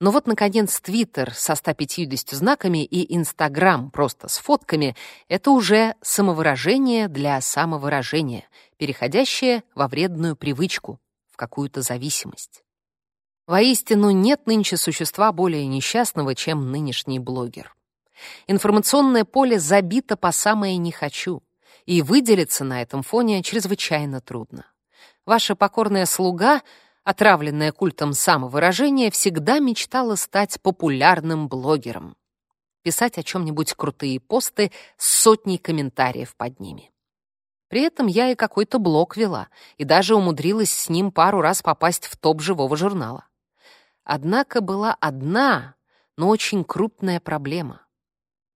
Но вот, наконец, Твиттер со 150 знаками и Инстаграм просто с фотками — это уже самовыражение для самовыражения, переходящее во вредную привычку, в какую-то зависимость. Воистину, нет нынче существа более несчастного, чем нынешний блогер. Информационное поле забито по самое «не хочу», и выделиться на этом фоне чрезвычайно трудно. Ваша покорная слуга — отравленная культом самовыражения, всегда мечтала стать популярным блогером. Писать о чем-нибудь крутые посты с сотней комментариев под ними. При этом я и какой-то блог вела, и даже умудрилась с ним пару раз попасть в топ живого журнала. Однако была одна, но очень крупная проблема.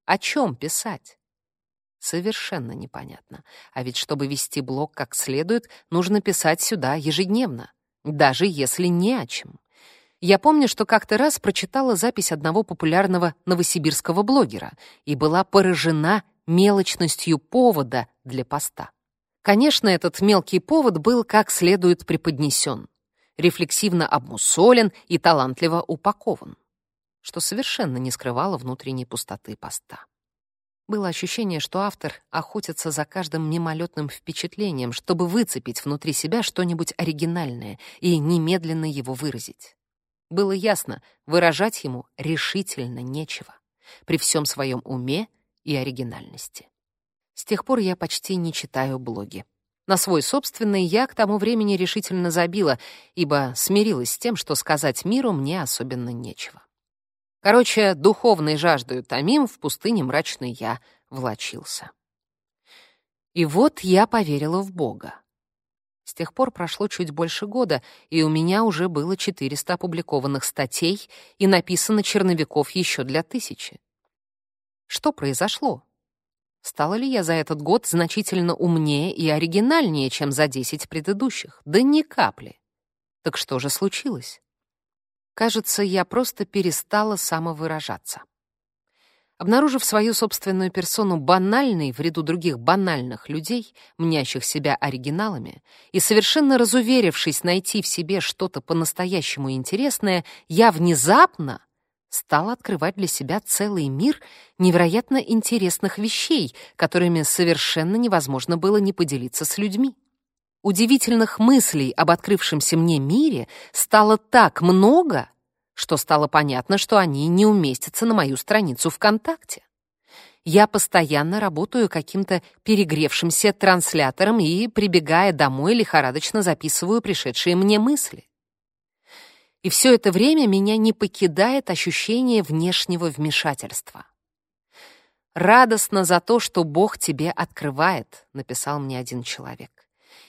О чем писать? Совершенно непонятно. А ведь чтобы вести блог как следует, нужно писать сюда ежедневно даже если не о чем. Я помню, что как-то раз прочитала запись одного популярного новосибирского блогера и была поражена мелочностью повода для поста. Конечно, этот мелкий повод был как следует преподнесен, рефлексивно обмусолен и талантливо упакован, что совершенно не скрывало внутренней пустоты поста. Было ощущение, что автор охотится за каждым мимолетным впечатлением, чтобы выцепить внутри себя что-нибудь оригинальное и немедленно его выразить. Было ясно, выражать ему решительно нечего, при всем своем уме и оригинальности. С тех пор я почти не читаю блоги. На свой собственный я к тому времени решительно забила, ибо смирилась с тем, что сказать миру мне особенно нечего. Короче, духовной жаждою томим в пустыне мрачный я влачился. И вот я поверила в Бога. С тех пор прошло чуть больше года, и у меня уже было 400 опубликованных статей и написано черновиков еще для тысячи. Что произошло? Стала ли я за этот год значительно умнее и оригинальнее, чем за 10 предыдущих? Да ни капли. Так что же случилось? Кажется, я просто перестала самовыражаться. Обнаружив свою собственную персону банальной в ряду других банальных людей, мнящих себя оригиналами, и совершенно разуверившись найти в себе что-то по-настоящему интересное, я внезапно стала открывать для себя целый мир невероятно интересных вещей, которыми совершенно невозможно было не поделиться с людьми. Удивительных мыслей об открывшемся мне мире стало так много, что стало понятно, что они не уместятся на мою страницу ВКонтакте. Я постоянно работаю каким-то перегревшимся транслятором и, прибегая домой, лихорадочно записываю пришедшие мне мысли. И все это время меня не покидает ощущение внешнего вмешательства. «Радостно за то, что Бог тебе открывает», — написал мне один человек.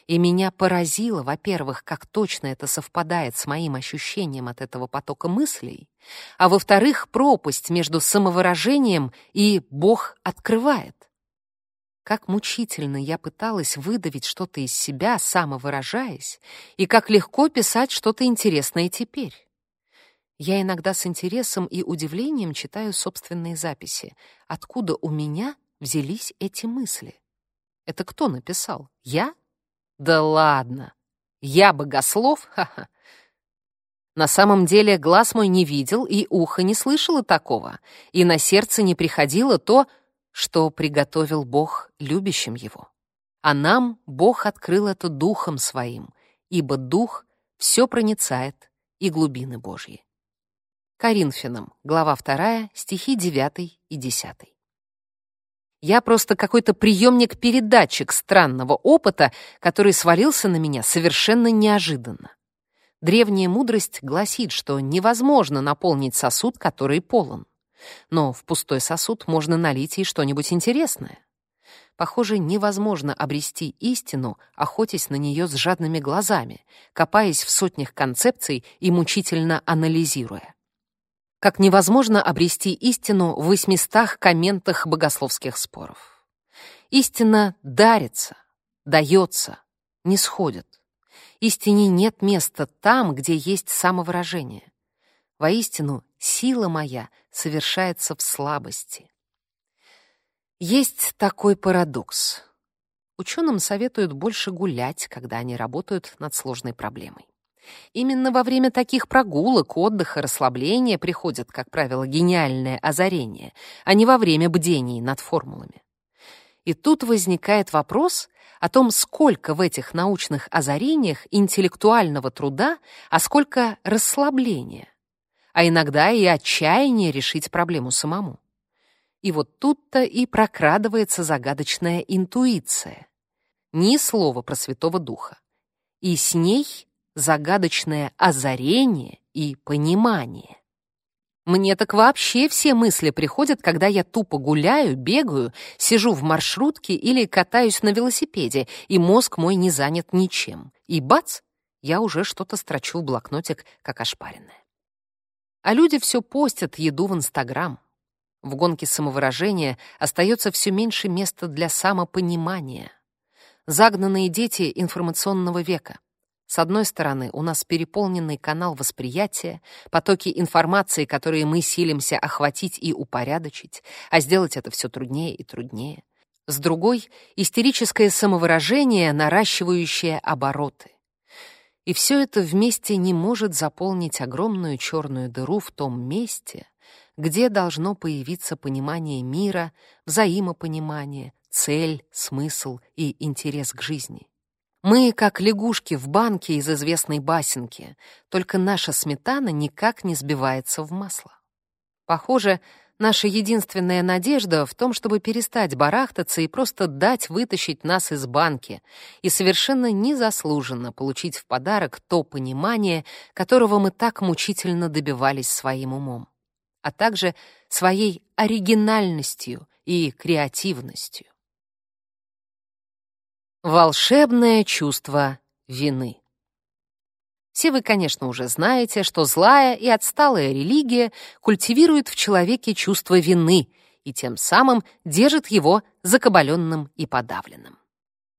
И меня поразило, во-первых, как точно это совпадает с моим ощущением от этого потока мыслей, а во-вторых, пропасть между самовыражением и «Бог открывает». Как мучительно я пыталась выдавить что-то из себя, самовыражаясь, и как легко писать что-то интересное теперь. Я иногда с интересом и удивлением читаю собственные записи. Откуда у меня взялись эти мысли? Это кто написал? Я? Да ладно. Я богослов? Ха-ха. На самом деле глаз мой не видел и ухо не слышало такого, и на сердце не приходило то, что приготовил Бог любящим его. А нам Бог открыл это духом своим, ибо дух все проницает и глубины Божьи. Коринфянам, глава 2, стихи 9 и 10. Я просто какой-то приемник-передатчик странного опыта, который свалился на меня совершенно неожиданно. Древняя мудрость гласит, что невозможно наполнить сосуд, который полон. Но в пустой сосуд можно налить и что-нибудь интересное. Похоже, невозможно обрести истину, охотясь на нее с жадными глазами, копаясь в сотнях концепций и мучительно анализируя. Как невозможно обрести истину в восьмистах комментах богословских споров. Истина дарится, дается, не сходит. Истине нет места там, где есть самовыражение. Воистину, сила моя совершается в слабости. Есть такой парадокс. Ученым советуют больше гулять, когда они работают над сложной проблемой. Именно во время таких прогулок, отдыха, расслабления приходят, как правило, гениальное озарение, а не во время бдений над формулами. И тут возникает вопрос о том, сколько в этих научных озарениях интеллектуального труда, а сколько расслабления а иногда и отчаяние решить проблему самому. И вот тут-то и прокрадывается загадочная интуиция. Ни слова про Святого Духа. И с ней загадочное озарение и понимание. Мне так вообще все мысли приходят, когда я тупо гуляю, бегаю, сижу в маршрутке или катаюсь на велосипеде, и мозг мой не занят ничем. И бац, я уже что-то строчу в блокнотик, как ошпаренная. А люди все постят еду в Инстаграм. В гонке самовыражения остается все меньше места для самопонимания. Загнанные дети информационного века. С одной стороны, у нас переполненный канал восприятия, потоки информации, которые мы силимся охватить и упорядочить, а сделать это все труднее и труднее. С другой — истерическое самовыражение, наращивающее обороты. И все это вместе не может заполнить огромную черную дыру в том месте, где должно появиться понимание мира, взаимопонимание, цель, смысл и интерес к жизни. Мы как лягушки в банке из известной басенки, только наша сметана никак не сбивается в масло. Похоже, наша единственная надежда в том, чтобы перестать барахтаться и просто дать вытащить нас из банки и совершенно незаслуженно получить в подарок то понимание, которого мы так мучительно добивались своим умом, а также своей оригинальностью и креативностью. Волшебное чувство вины. Все вы, конечно, уже знаете, что злая и отсталая религия культивирует в человеке чувство вины и тем самым держит его закабаленным и подавленным.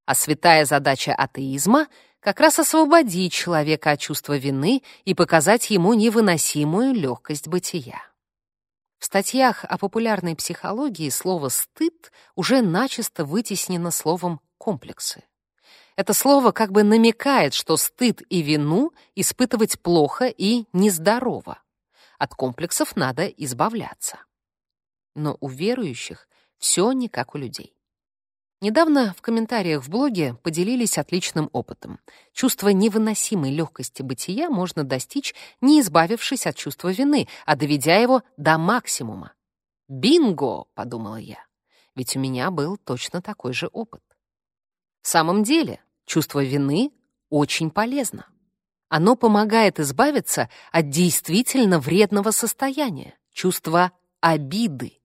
А святая задача атеизма — как раз освободить человека от чувства вины и показать ему невыносимую легкость бытия. В статьях о популярной психологии слово «стыд» уже начисто вытеснено словом комплексы. Это слово как бы намекает, что стыд и вину испытывать плохо и нездорово. От комплексов надо избавляться. Но у верующих все не как у людей. Недавно в комментариях в блоге поделились отличным опытом. Чувство невыносимой легкости бытия можно достичь, не избавившись от чувства вины, а доведя его до максимума. «Бинго!» — подумала я. Ведь у меня был точно такой же опыт. В самом деле, чувство вины очень полезно. Оно помогает избавиться от действительно вредного состояния, чувства обиды.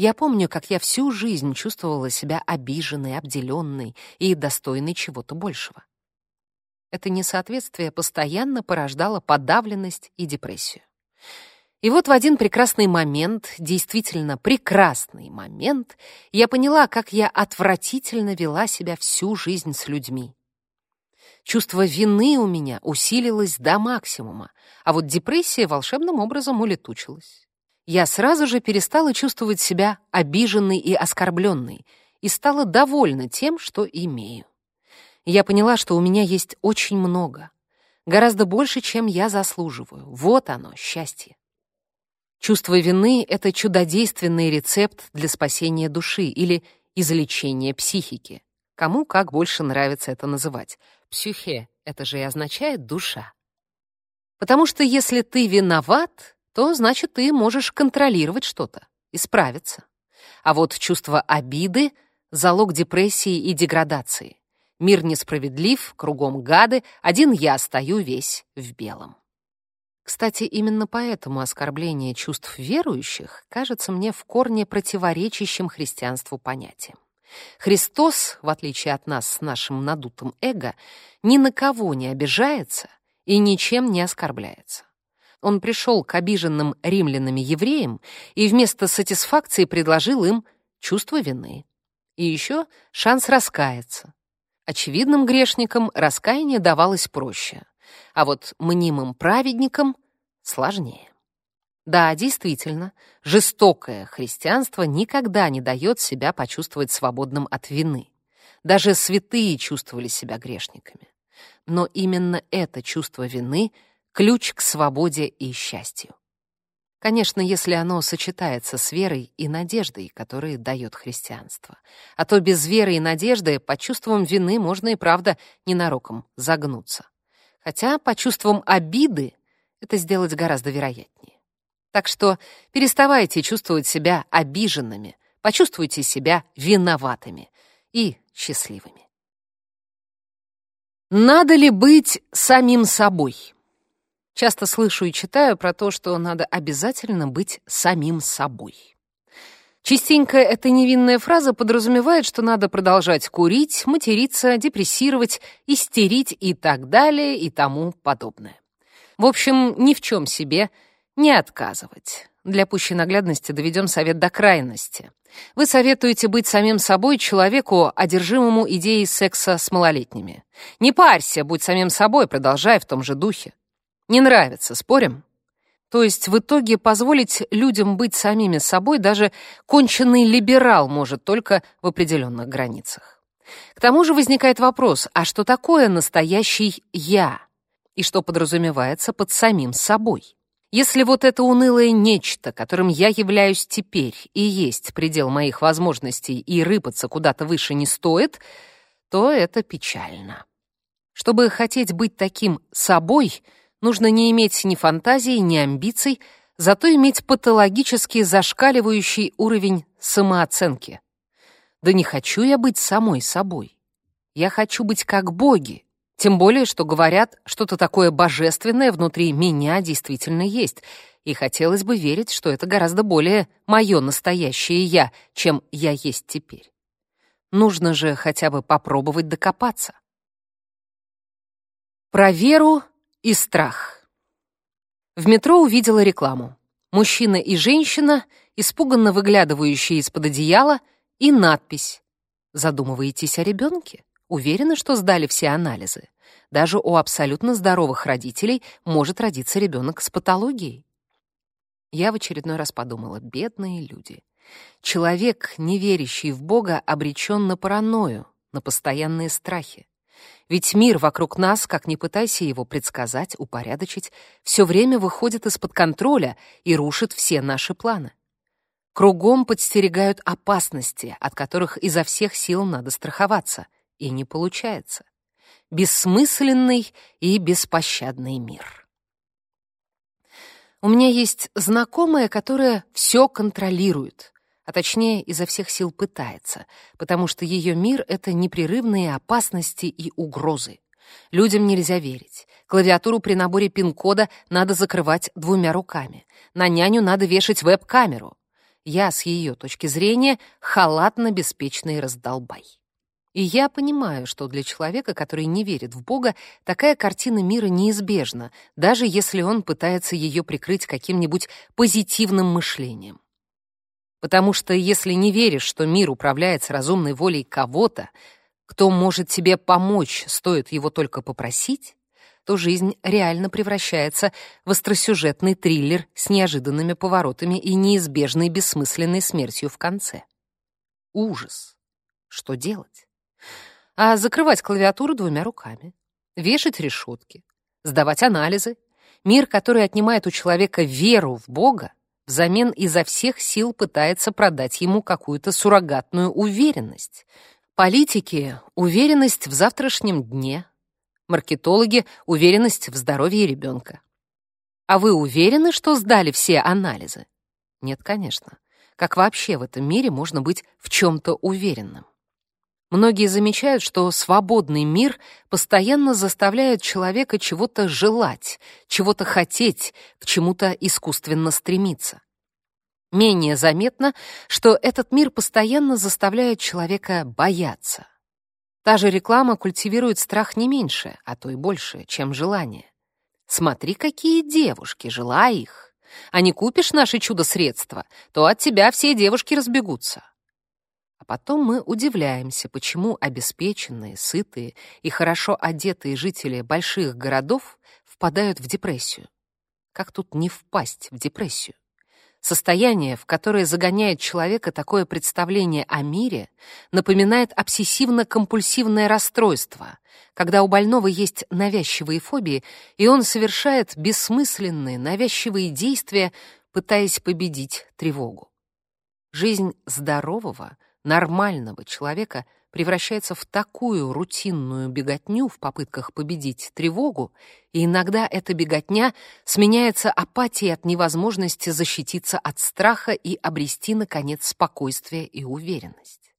Я помню, как я всю жизнь чувствовала себя обиженной, обделенной и достойной чего-то большего. Это несоответствие постоянно порождало подавленность и депрессию. И вот в один прекрасный момент, действительно прекрасный момент, я поняла, как я отвратительно вела себя всю жизнь с людьми. Чувство вины у меня усилилось до максимума, а вот депрессия волшебным образом улетучилась. Я сразу же перестала чувствовать себя обиженной и оскорбленной и стала довольна тем, что имею. Я поняла, что у меня есть очень много, гораздо больше, чем я заслуживаю. Вот оно, счастье. Чувство вины — это чудодейственный рецепт для спасения души или излечения психики. Кому как больше нравится это называть. Психе — это же и означает душа. Потому что если ты виноват, то значит ты можешь контролировать что-то, исправиться. А вот чувство обиды — залог депрессии и деградации. Мир несправедлив, кругом гады, один я стою весь в белом. Кстати, именно поэтому оскорбление чувств верующих кажется мне в корне противоречащим христианству понятием. Христос, в отличие от нас с нашим надутым эго, ни на кого не обижается и ничем не оскорбляется. Он пришел к обиженным римлянами евреям и вместо сатисфакции предложил им чувство вины. И еще шанс раскаяться. Очевидным грешникам раскаяние давалось проще а вот мнимым праведникам сложнее. Да, действительно, жестокое христианство никогда не дает себя почувствовать свободным от вины. Даже святые чувствовали себя грешниками. Но именно это чувство вины — ключ к свободе и счастью. Конечно, если оно сочетается с верой и надеждой, которые дает христианство. А то без веры и надежды под чувством вины можно и правда ненароком загнуться. Хотя по чувствам обиды это сделать гораздо вероятнее. Так что переставайте чувствовать себя обиженными, почувствуйте себя виноватыми и счастливыми. Надо ли быть самим собой? Часто слышу и читаю про то, что надо обязательно быть самим собой. Частенько эта невинная фраза подразумевает, что надо продолжать курить, материться, депрессировать, истерить и так далее и тому подобное. В общем, ни в чем себе не отказывать. Для пущей наглядности доведем совет до крайности. Вы советуете быть самим собой человеку, одержимому идеей секса с малолетними. Не парься, будь самим собой, продолжай в том же духе. Не нравится, спорим? То есть в итоге позволить людям быть самими собой даже конченый либерал может только в определенных границах. К тому же возникает вопрос, а что такое настоящий «я»? И что подразумевается под самим собой? Если вот это унылое нечто, которым я являюсь теперь, и есть предел моих возможностей, и рыпаться куда-то выше не стоит, то это печально. Чтобы хотеть быть таким собой, нужно не иметь ни фантазии, ни амбиций, зато иметь патологически зашкаливающий уровень самооценки. Да не хочу я быть самой собой. Я хочу быть как боги, тем более, что говорят, что-то такое божественное внутри меня действительно есть, и хотелось бы верить, что это гораздо более мое настоящее «я», чем я есть теперь. Нужно же хотя бы попробовать докопаться. Про веру и страх. В метро увидела рекламу. Мужчина и женщина, испуганно выглядывающие из-под одеяла, и надпись «Задумываетесь о ребенке?» Уверены, что сдали все анализы. Даже у абсолютно здоровых родителей может родиться ребенок с патологией. Я в очередной раз подумала, бедные люди. Человек, не верящий в Бога, обречен на паранойю, на постоянные страхи. Ведь мир вокруг нас, как ни пытайся его предсказать, упорядочить, все время выходит из-под контроля и рушит все наши планы. Кругом подстерегают опасности, от которых изо всех сил надо страховаться — и не получается. Бессмысленный и беспощадный мир. У меня есть знакомая, которая все контролирует, а точнее изо всех сил пытается, потому что ее мир — это непрерывные опасности и угрозы. Людям нельзя верить. Клавиатуру при наборе пин-кода надо закрывать двумя руками. На няню надо вешать веб-камеру. Я, с ее точки зрения, халатно-беспечный раздолбай. И я понимаю, что для человека, который не верит в Бога, такая картина мира неизбежна, даже если он пытается ее прикрыть каким-нибудь позитивным мышлением. Потому что если не веришь, что мир управляется разумной волей кого-то, кто может тебе помочь, стоит его только попросить, то жизнь реально превращается в остросюжетный триллер с неожиданными поворотами и неизбежной бессмысленной смертью в конце. Ужас. Что делать? а закрывать клавиатуру двумя руками, вешать решетки, сдавать анализы. Мир, который отнимает у человека веру в Бога, взамен изо всех сил пытается продать ему какую-то суррогатную уверенность. Политики — уверенность в завтрашнем дне, маркетологи — уверенность в здоровье ребенка. А вы уверены, что сдали все анализы? Нет, конечно. Как вообще в этом мире можно быть в чем-то уверенным? Многие замечают, что свободный мир постоянно заставляет человека чего-то желать, чего-то хотеть, к чему-то искусственно стремиться. Менее заметно, что этот мир постоянно заставляет человека бояться. Та же реклама культивирует страх не меньше, а то и больше, чем желание. Смотри, какие девушки, желай их. А не купишь наши чудо-средства, то от тебя все девушки разбегутся. А потом мы удивляемся, почему обеспеченные, сытые и хорошо одетые жители больших городов впадают в депрессию. Как тут не впасть в депрессию? Состояние, в которое загоняет человека такое представление о мире, напоминает обсессивно-компульсивное расстройство, когда у больного есть навязчивые фобии, и он совершает бессмысленные, навязчивые действия, пытаясь победить тревогу. Жизнь здорового — нормального человека превращается в такую рутинную беготню в попытках победить тревогу, и иногда эта беготня сменяется апатией от невозможности защититься от страха и обрести, наконец, спокойствие и уверенность.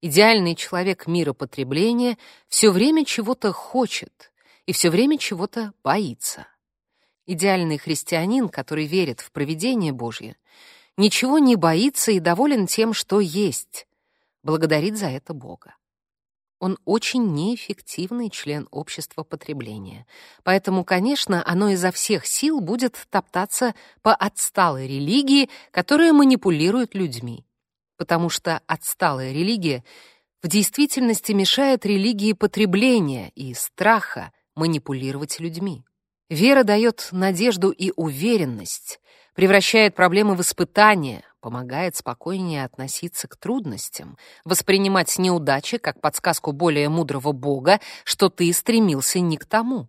Идеальный человек мира потребления все время чего-то хочет и все время чего-то боится. Идеальный христианин, который верит в провидение Божье, ничего не боится и доволен тем, что есть, благодарит за это Бога. Он очень неэффективный член общества потребления. Поэтому, конечно, оно изо всех сил будет топтаться по отсталой религии, которая манипулирует людьми. Потому что отсталая религия в действительности мешает религии потребления и страха манипулировать людьми. Вера дает надежду и уверенность, превращает проблемы в испытания, помогает спокойнее относиться к трудностям, воспринимать неудачи как подсказку более мудрого Бога, что ты стремился не к тому.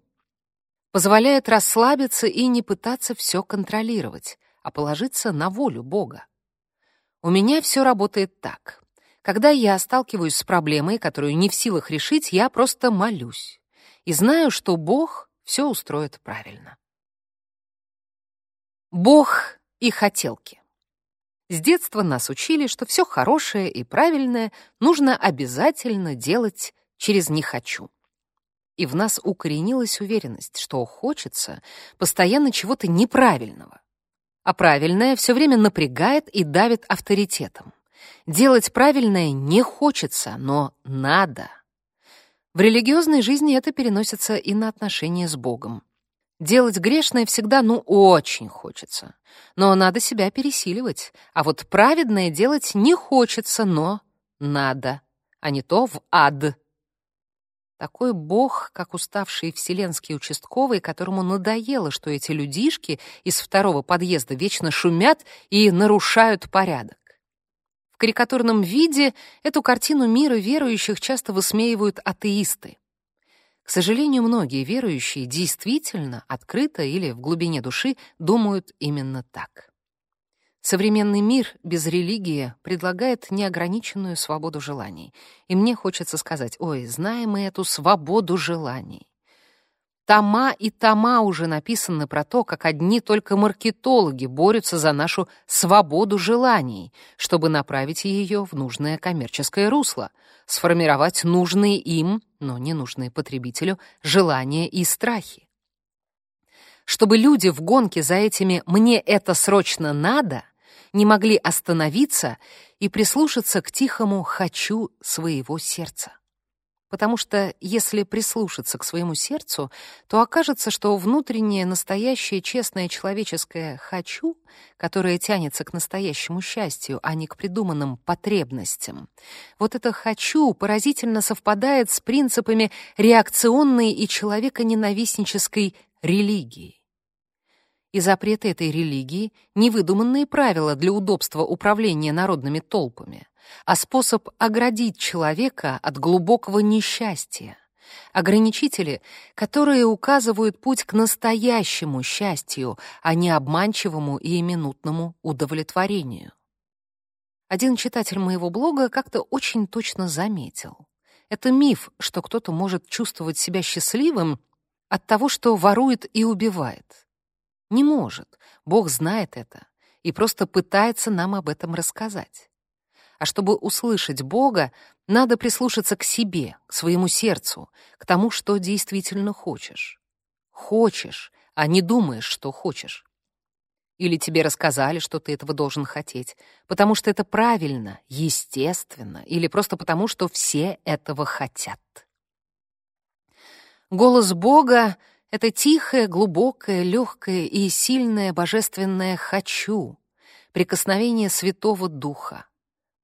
Позволяет расслабиться и не пытаться все контролировать, а положиться на волю Бога. У меня все работает так. Когда я сталкиваюсь с проблемой, которую не в силах решить, я просто молюсь. И знаю, что Бог все устроит правильно. Бог и хотелки. С детства нас учили, что все хорошее и правильное нужно обязательно делать через «не хочу». И в нас укоренилась уверенность, что хочется постоянно чего-то неправильного. А правильное все время напрягает и давит авторитетом. Делать правильное не хочется, но надо — в религиозной жизни это переносится и на отношения с Богом. Делать грешное всегда, ну, очень хочется. Но надо себя пересиливать. А вот праведное делать не хочется, но надо. А не то в ад. Такой бог, как уставший вселенский участковый, которому надоело, что эти людишки из второго подъезда вечно шумят и нарушают порядок карикатурном виде эту картину мира верующих часто высмеивают атеисты. К сожалению, многие верующие действительно, открыто или в глубине души, думают именно так. Современный мир без религии предлагает неограниченную свободу желаний. И мне хочется сказать, ой, знаем мы эту свободу желаний. Тома и тома уже написаны про то, как одни только маркетологи борются за нашу свободу желаний, чтобы направить ее в нужное коммерческое русло, сформировать нужные им, но не нужные потребителю, желания и страхи. Чтобы люди в гонке за этими «мне это срочно надо» не могли остановиться и прислушаться к тихому «хочу» своего сердца потому что если прислушаться к своему сердцу, то окажется, что внутреннее, настоящее, честное человеческое «хочу», которое тянется к настоящему счастью, а не к придуманным потребностям, вот это «хочу» поразительно совпадает с принципами реакционной и человеконенавистнической религии. И запреты этой религии — невыдуманные правила для удобства управления народными толпами — а способ оградить человека от глубокого несчастья. Ограничители, которые указывают путь к настоящему счастью, а не обманчивому и минутному удовлетворению. Один читатель моего блога как-то очень точно заметил. Это миф, что кто-то может чувствовать себя счастливым от того, что ворует и убивает. Не может. Бог знает это и просто пытается нам об этом рассказать. А чтобы услышать Бога, надо прислушаться к себе, к своему сердцу, к тому, что действительно хочешь. Хочешь, а не думаешь, что хочешь. Или тебе рассказали, что ты этого должен хотеть, потому что это правильно, естественно, или просто потому, что все этого хотят. Голос Бога — это тихое, глубокое, легкое и сильное божественное «хочу», прикосновение Святого Духа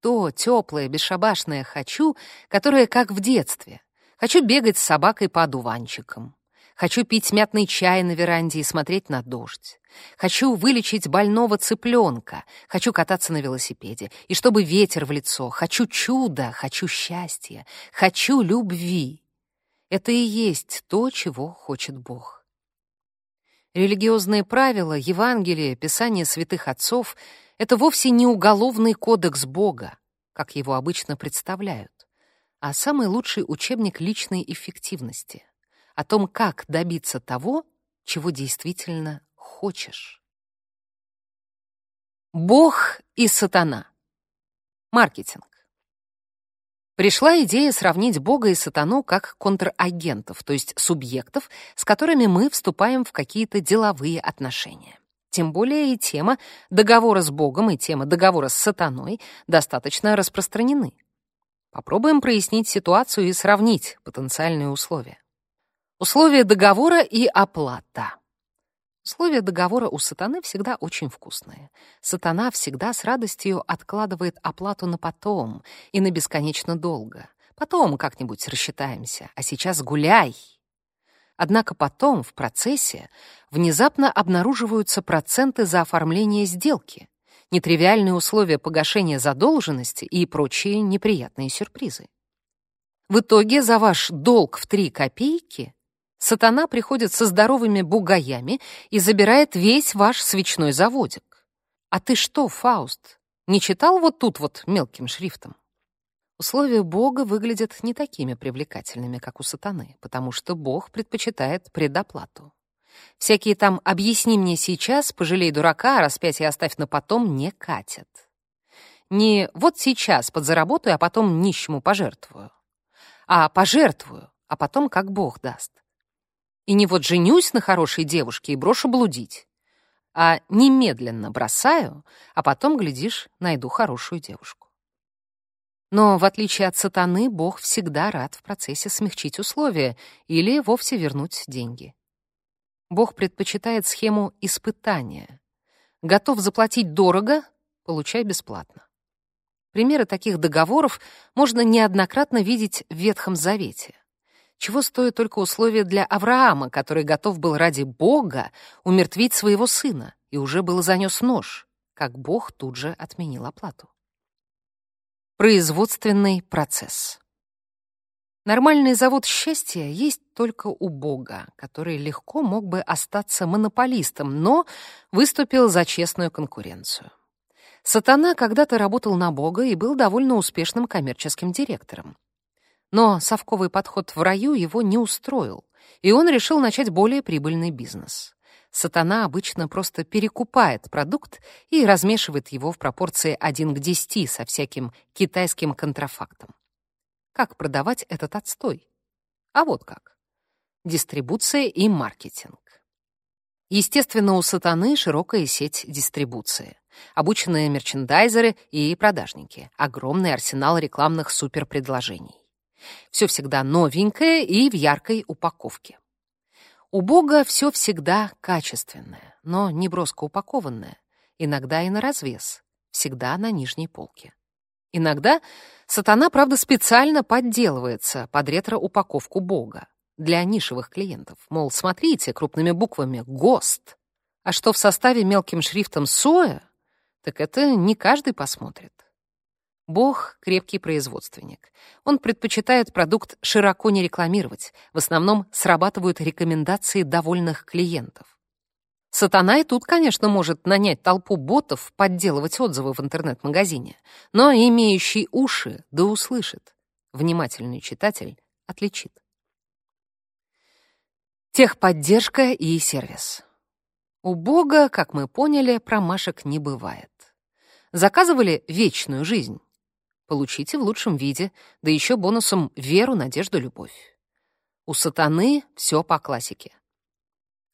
то теплое, бесшабашное «хочу», которое как в детстве. Хочу бегать с собакой по одуванчикам. Хочу пить мятный чай на веранде и смотреть на дождь. Хочу вылечить больного цыпленка. Хочу кататься на велосипеде. И чтобы ветер в лицо. Хочу чуда, хочу счастья. Хочу любви. Это и есть то, чего хочет Бог. Религиозные правила, Евангелие, Писание святых отцов — это вовсе не уголовный кодекс Бога, как его обычно представляют, а самый лучший учебник личной эффективности, о том, как добиться того, чего действительно хочешь. Бог и сатана. Маркетинг. Пришла идея сравнить Бога и сатану как контрагентов, то есть субъектов, с которыми мы вступаем в какие-то деловые отношения. Тем более и тема договора с Богом, и тема договора с сатаной достаточно распространены. Попробуем прояснить ситуацию и сравнить потенциальные условия. Условия договора и оплата. Условия договора у сатаны всегда очень вкусные. Сатана всегда с радостью откладывает оплату на потом и на бесконечно долго. Потом как-нибудь рассчитаемся, а сейчас гуляй. Однако потом, в процессе, внезапно обнаруживаются проценты за оформление сделки, нетривиальные условия погашения задолженности и прочие неприятные сюрпризы. В итоге за ваш долг в три копейки сатана приходит со здоровыми бугаями и забирает весь ваш свечной заводик. А ты что, Фауст, не читал вот тут вот мелким шрифтом? Условия Бога выглядят не такими привлекательными, как у сатаны, потому что Бог предпочитает предоплату. Всякие там «объясни мне сейчас», «пожалей дурака», а «распятие оставь на потом» не катят. Не «вот сейчас подзаработаю, а потом нищему пожертвую», а «пожертвую, а потом как Бог даст». И не вот женюсь на хорошей девушке и брошу блудить, а немедленно бросаю, а потом, глядишь, найду хорошую девушку. Но, в отличие от сатаны, Бог всегда рад в процессе смягчить условия или вовсе вернуть деньги. Бог предпочитает схему испытания. Готов заплатить дорого — получай бесплатно. Примеры таких договоров можно неоднократно видеть в Ветхом Завете. Чего стоит только условие для Авраама, который готов был ради Бога умертвить своего сына и уже был занес нож, как Бог тут же отменил оплату. Производственный процесс. Нормальный завод счастья есть только у Бога, который легко мог бы остаться монополистом, но выступил за честную конкуренцию. Сатана когда-то работал на Бога и был довольно успешным коммерческим директором. Но совковый подход в раю его не устроил, и он решил начать более прибыльный бизнес. Сатана обычно просто перекупает продукт и размешивает его в пропорции 1 к 10 со всяким китайским контрафактом. Как продавать этот отстой? А вот как. Дистрибуция и маркетинг. Естественно, у сатаны широкая сеть дистрибуции. Обученные мерчендайзеры и продажники. Огромный арсенал рекламных суперпредложений. Все всегда новенькое и в яркой упаковке. У Бога все всегда качественное, но не броско упакованное, иногда и на развес, всегда на нижней полке. Иногда сатана, правда, специально подделывается под ретро-упаковку Бога для нишевых клиентов. Мол, смотрите, крупными буквами «ГОСТ». А что в составе мелким шрифтом «СОЯ», так это не каждый посмотрит. Бог — крепкий производственник. Он предпочитает продукт широко не рекламировать. В основном срабатывают рекомендации довольных клиентов. Сатана и тут, конечно, может нанять толпу ботов, подделывать отзывы в интернет-магазине, но имеющий уши да услышит. Внимательный читатель отличит. Техподдержка и сервис. У Бога, как мы поняли, промашек не бывает. Заказывали вечную жизнь. Получите в лучшем виде, да еще бонусом веру, надежду, любовь. У сатаны все по классике.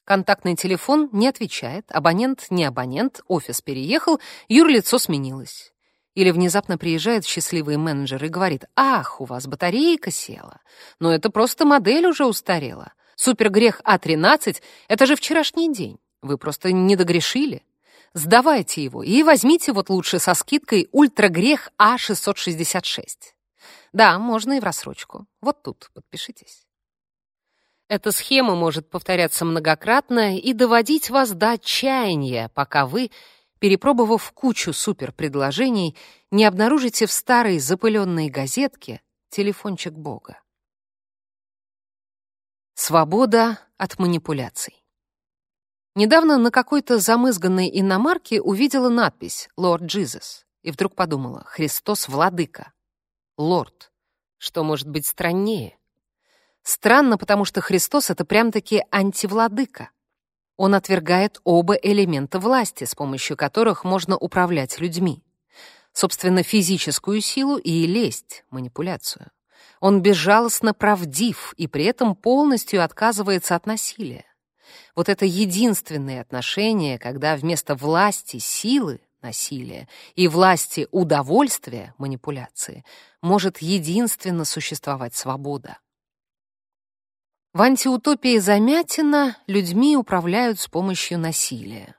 Контактный телефон не отвечает, абонент не абонент, офис переехал, юрлицо сменилось. Или внезапно приезжает счастливый менеджер и говорит, «Ах, у вас батарейка села. Но это просто модель уже устарела. Супергрех А13 — это же вчерашний день. Вы просто не догрешили». Сдавайте его и возьмите вот лучше со скидкой ультрагрех А666. Да, можно и в рассрочку. Вот тут подпишитесь. Эта схема может повторяться многократно и доводить вас до отчаяния, пока вы, перепробовав кучу суперпредложений, не обнаружите в старой запыленной газетке телефончик Бога. Свобода от манипуляций. Недавно на какой-то замызганной иномарке увидела надпись «Лорд Джизус» и вдруг подумала «Христос Владыка». Лорд. Что может быть страннее? Странно, потому что Христос — это прям-таки антивладыка. Он отвергает оба элемента власти, с помощью которых можно управлять людьми. Собственно, физическую силу и лесть, манипуляцию. Он безжалостно правдив и при этом полностью отказывается от насилия. Вот это единственное отношение, когда вместо власти, силы насилия и власти удовольствия, манипуляции, может единственно существовать свобода. В антиутопии Замятина людьми управляют с помощью насилия.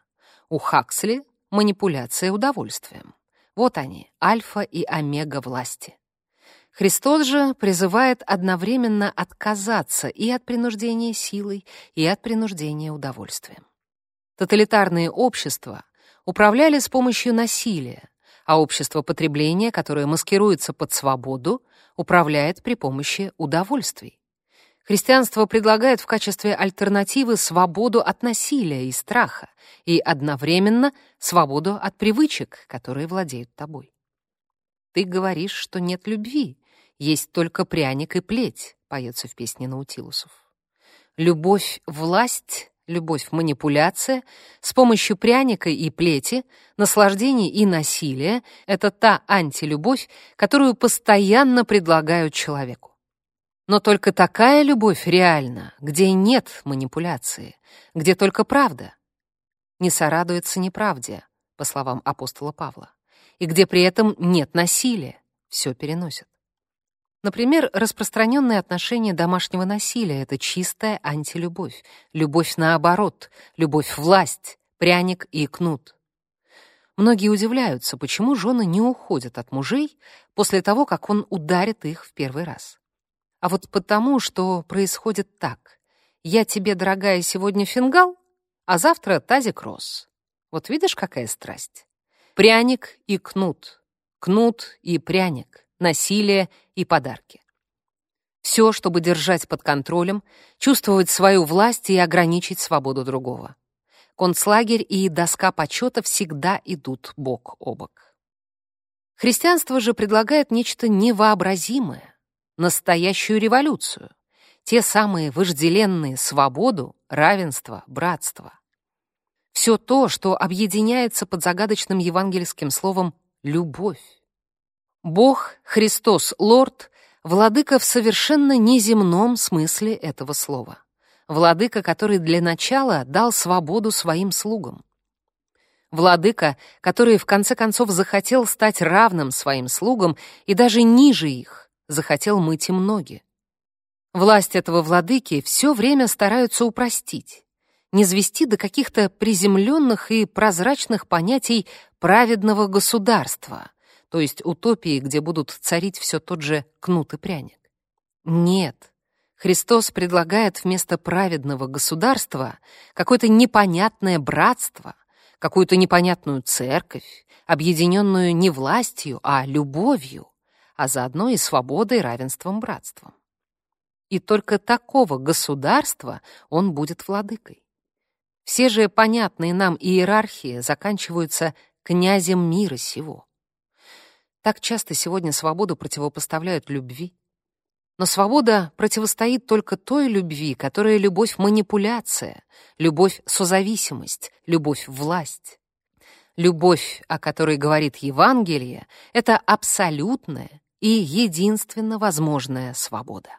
У Хаксли — манипуляция удовольствием. Вот они, альфа и омега власти. Христос же призывает одновременно отказаться и от принуждения силой, и от принуждения удовольствием. Тоталитарные общества управляли с помощью насилия, а общество потребления, которое маскируется под свободу, управляет при помощи удовольствий. Христианство предлагает в качестве альтернативы свободу от насилия и страха и одновременно свободу от привычек, которые владеют тобой. Ты говоришь, что нет любви, есть только пряник и плеть, поется в песне Наутилусов. Любовь — власть, любовь — манипуляция, с помощью пряника и плети, наслаждений и насилия — это та антилюбовь, которую постоянно предлагают человеку. Но только такая любовь реальна, где нет манипуляции, где только правда. Не сорадуется неправде, по словам апостола Павла, и где при этом нет насилия, все переносит. Например, распространенное отношение домашнего насилия — это чистая антилюбовь, любовь наоборот, любовь-власть, пряник и кнут. Многие удивляются, почему жены не уходят от мужей после того, как он ударит их в первый раз а вот потому, что происходит так. Я тебе, дорогая, сегодня фингал, а завтра тазик роз. Вот видишь, какая страсть? Пряник и кнут, кнут и пряник, насилие и подарки. Все, чтобы держать под контролем, чувствовать свою власть и ограничить свободу другого. Концлагерь и доска почета всегда идут бок о бок. Христианство же предлагает нечто невообразимое, настоящую революцию, те самые вожделенные свободу, равенство, братство. Все то, что объединяется под загадочным евангельским словом «любовь». Бог, Христос, Лорд, владыка в совершенно неземном смысле этого слова. Владыка, который для начала дал свободу своим слугам. Владыка, который в конце концов захотел стать равным своим слугам и даже ниже их, захотел мыть им ноги. Власть этого владыки все время стараются упростить, не звести до каких-то приземленных и прозрачных понятий праведного государства, то есть утопии, где будут царить все тот же кнут и пряник. Нет, Христос предлагает вместо праведного государства какое-то непонятное братство, какую-то непонятную церковь, объединенную не властью, а любовью, а заодно и свободой, равенством, братством. И только такого государства он будет владыкой. Все же понятные нам иерархии заканчиваются князем мира сего. Так часто сегодня свободу противопоставляют любви. Но свобода противостоит только той любви, которая любовь-манипуляция, любовь-созависимость, любовь-власть. Любовь, о которой говорит Евангелие, это абсолютная, и единственно возможная свобода.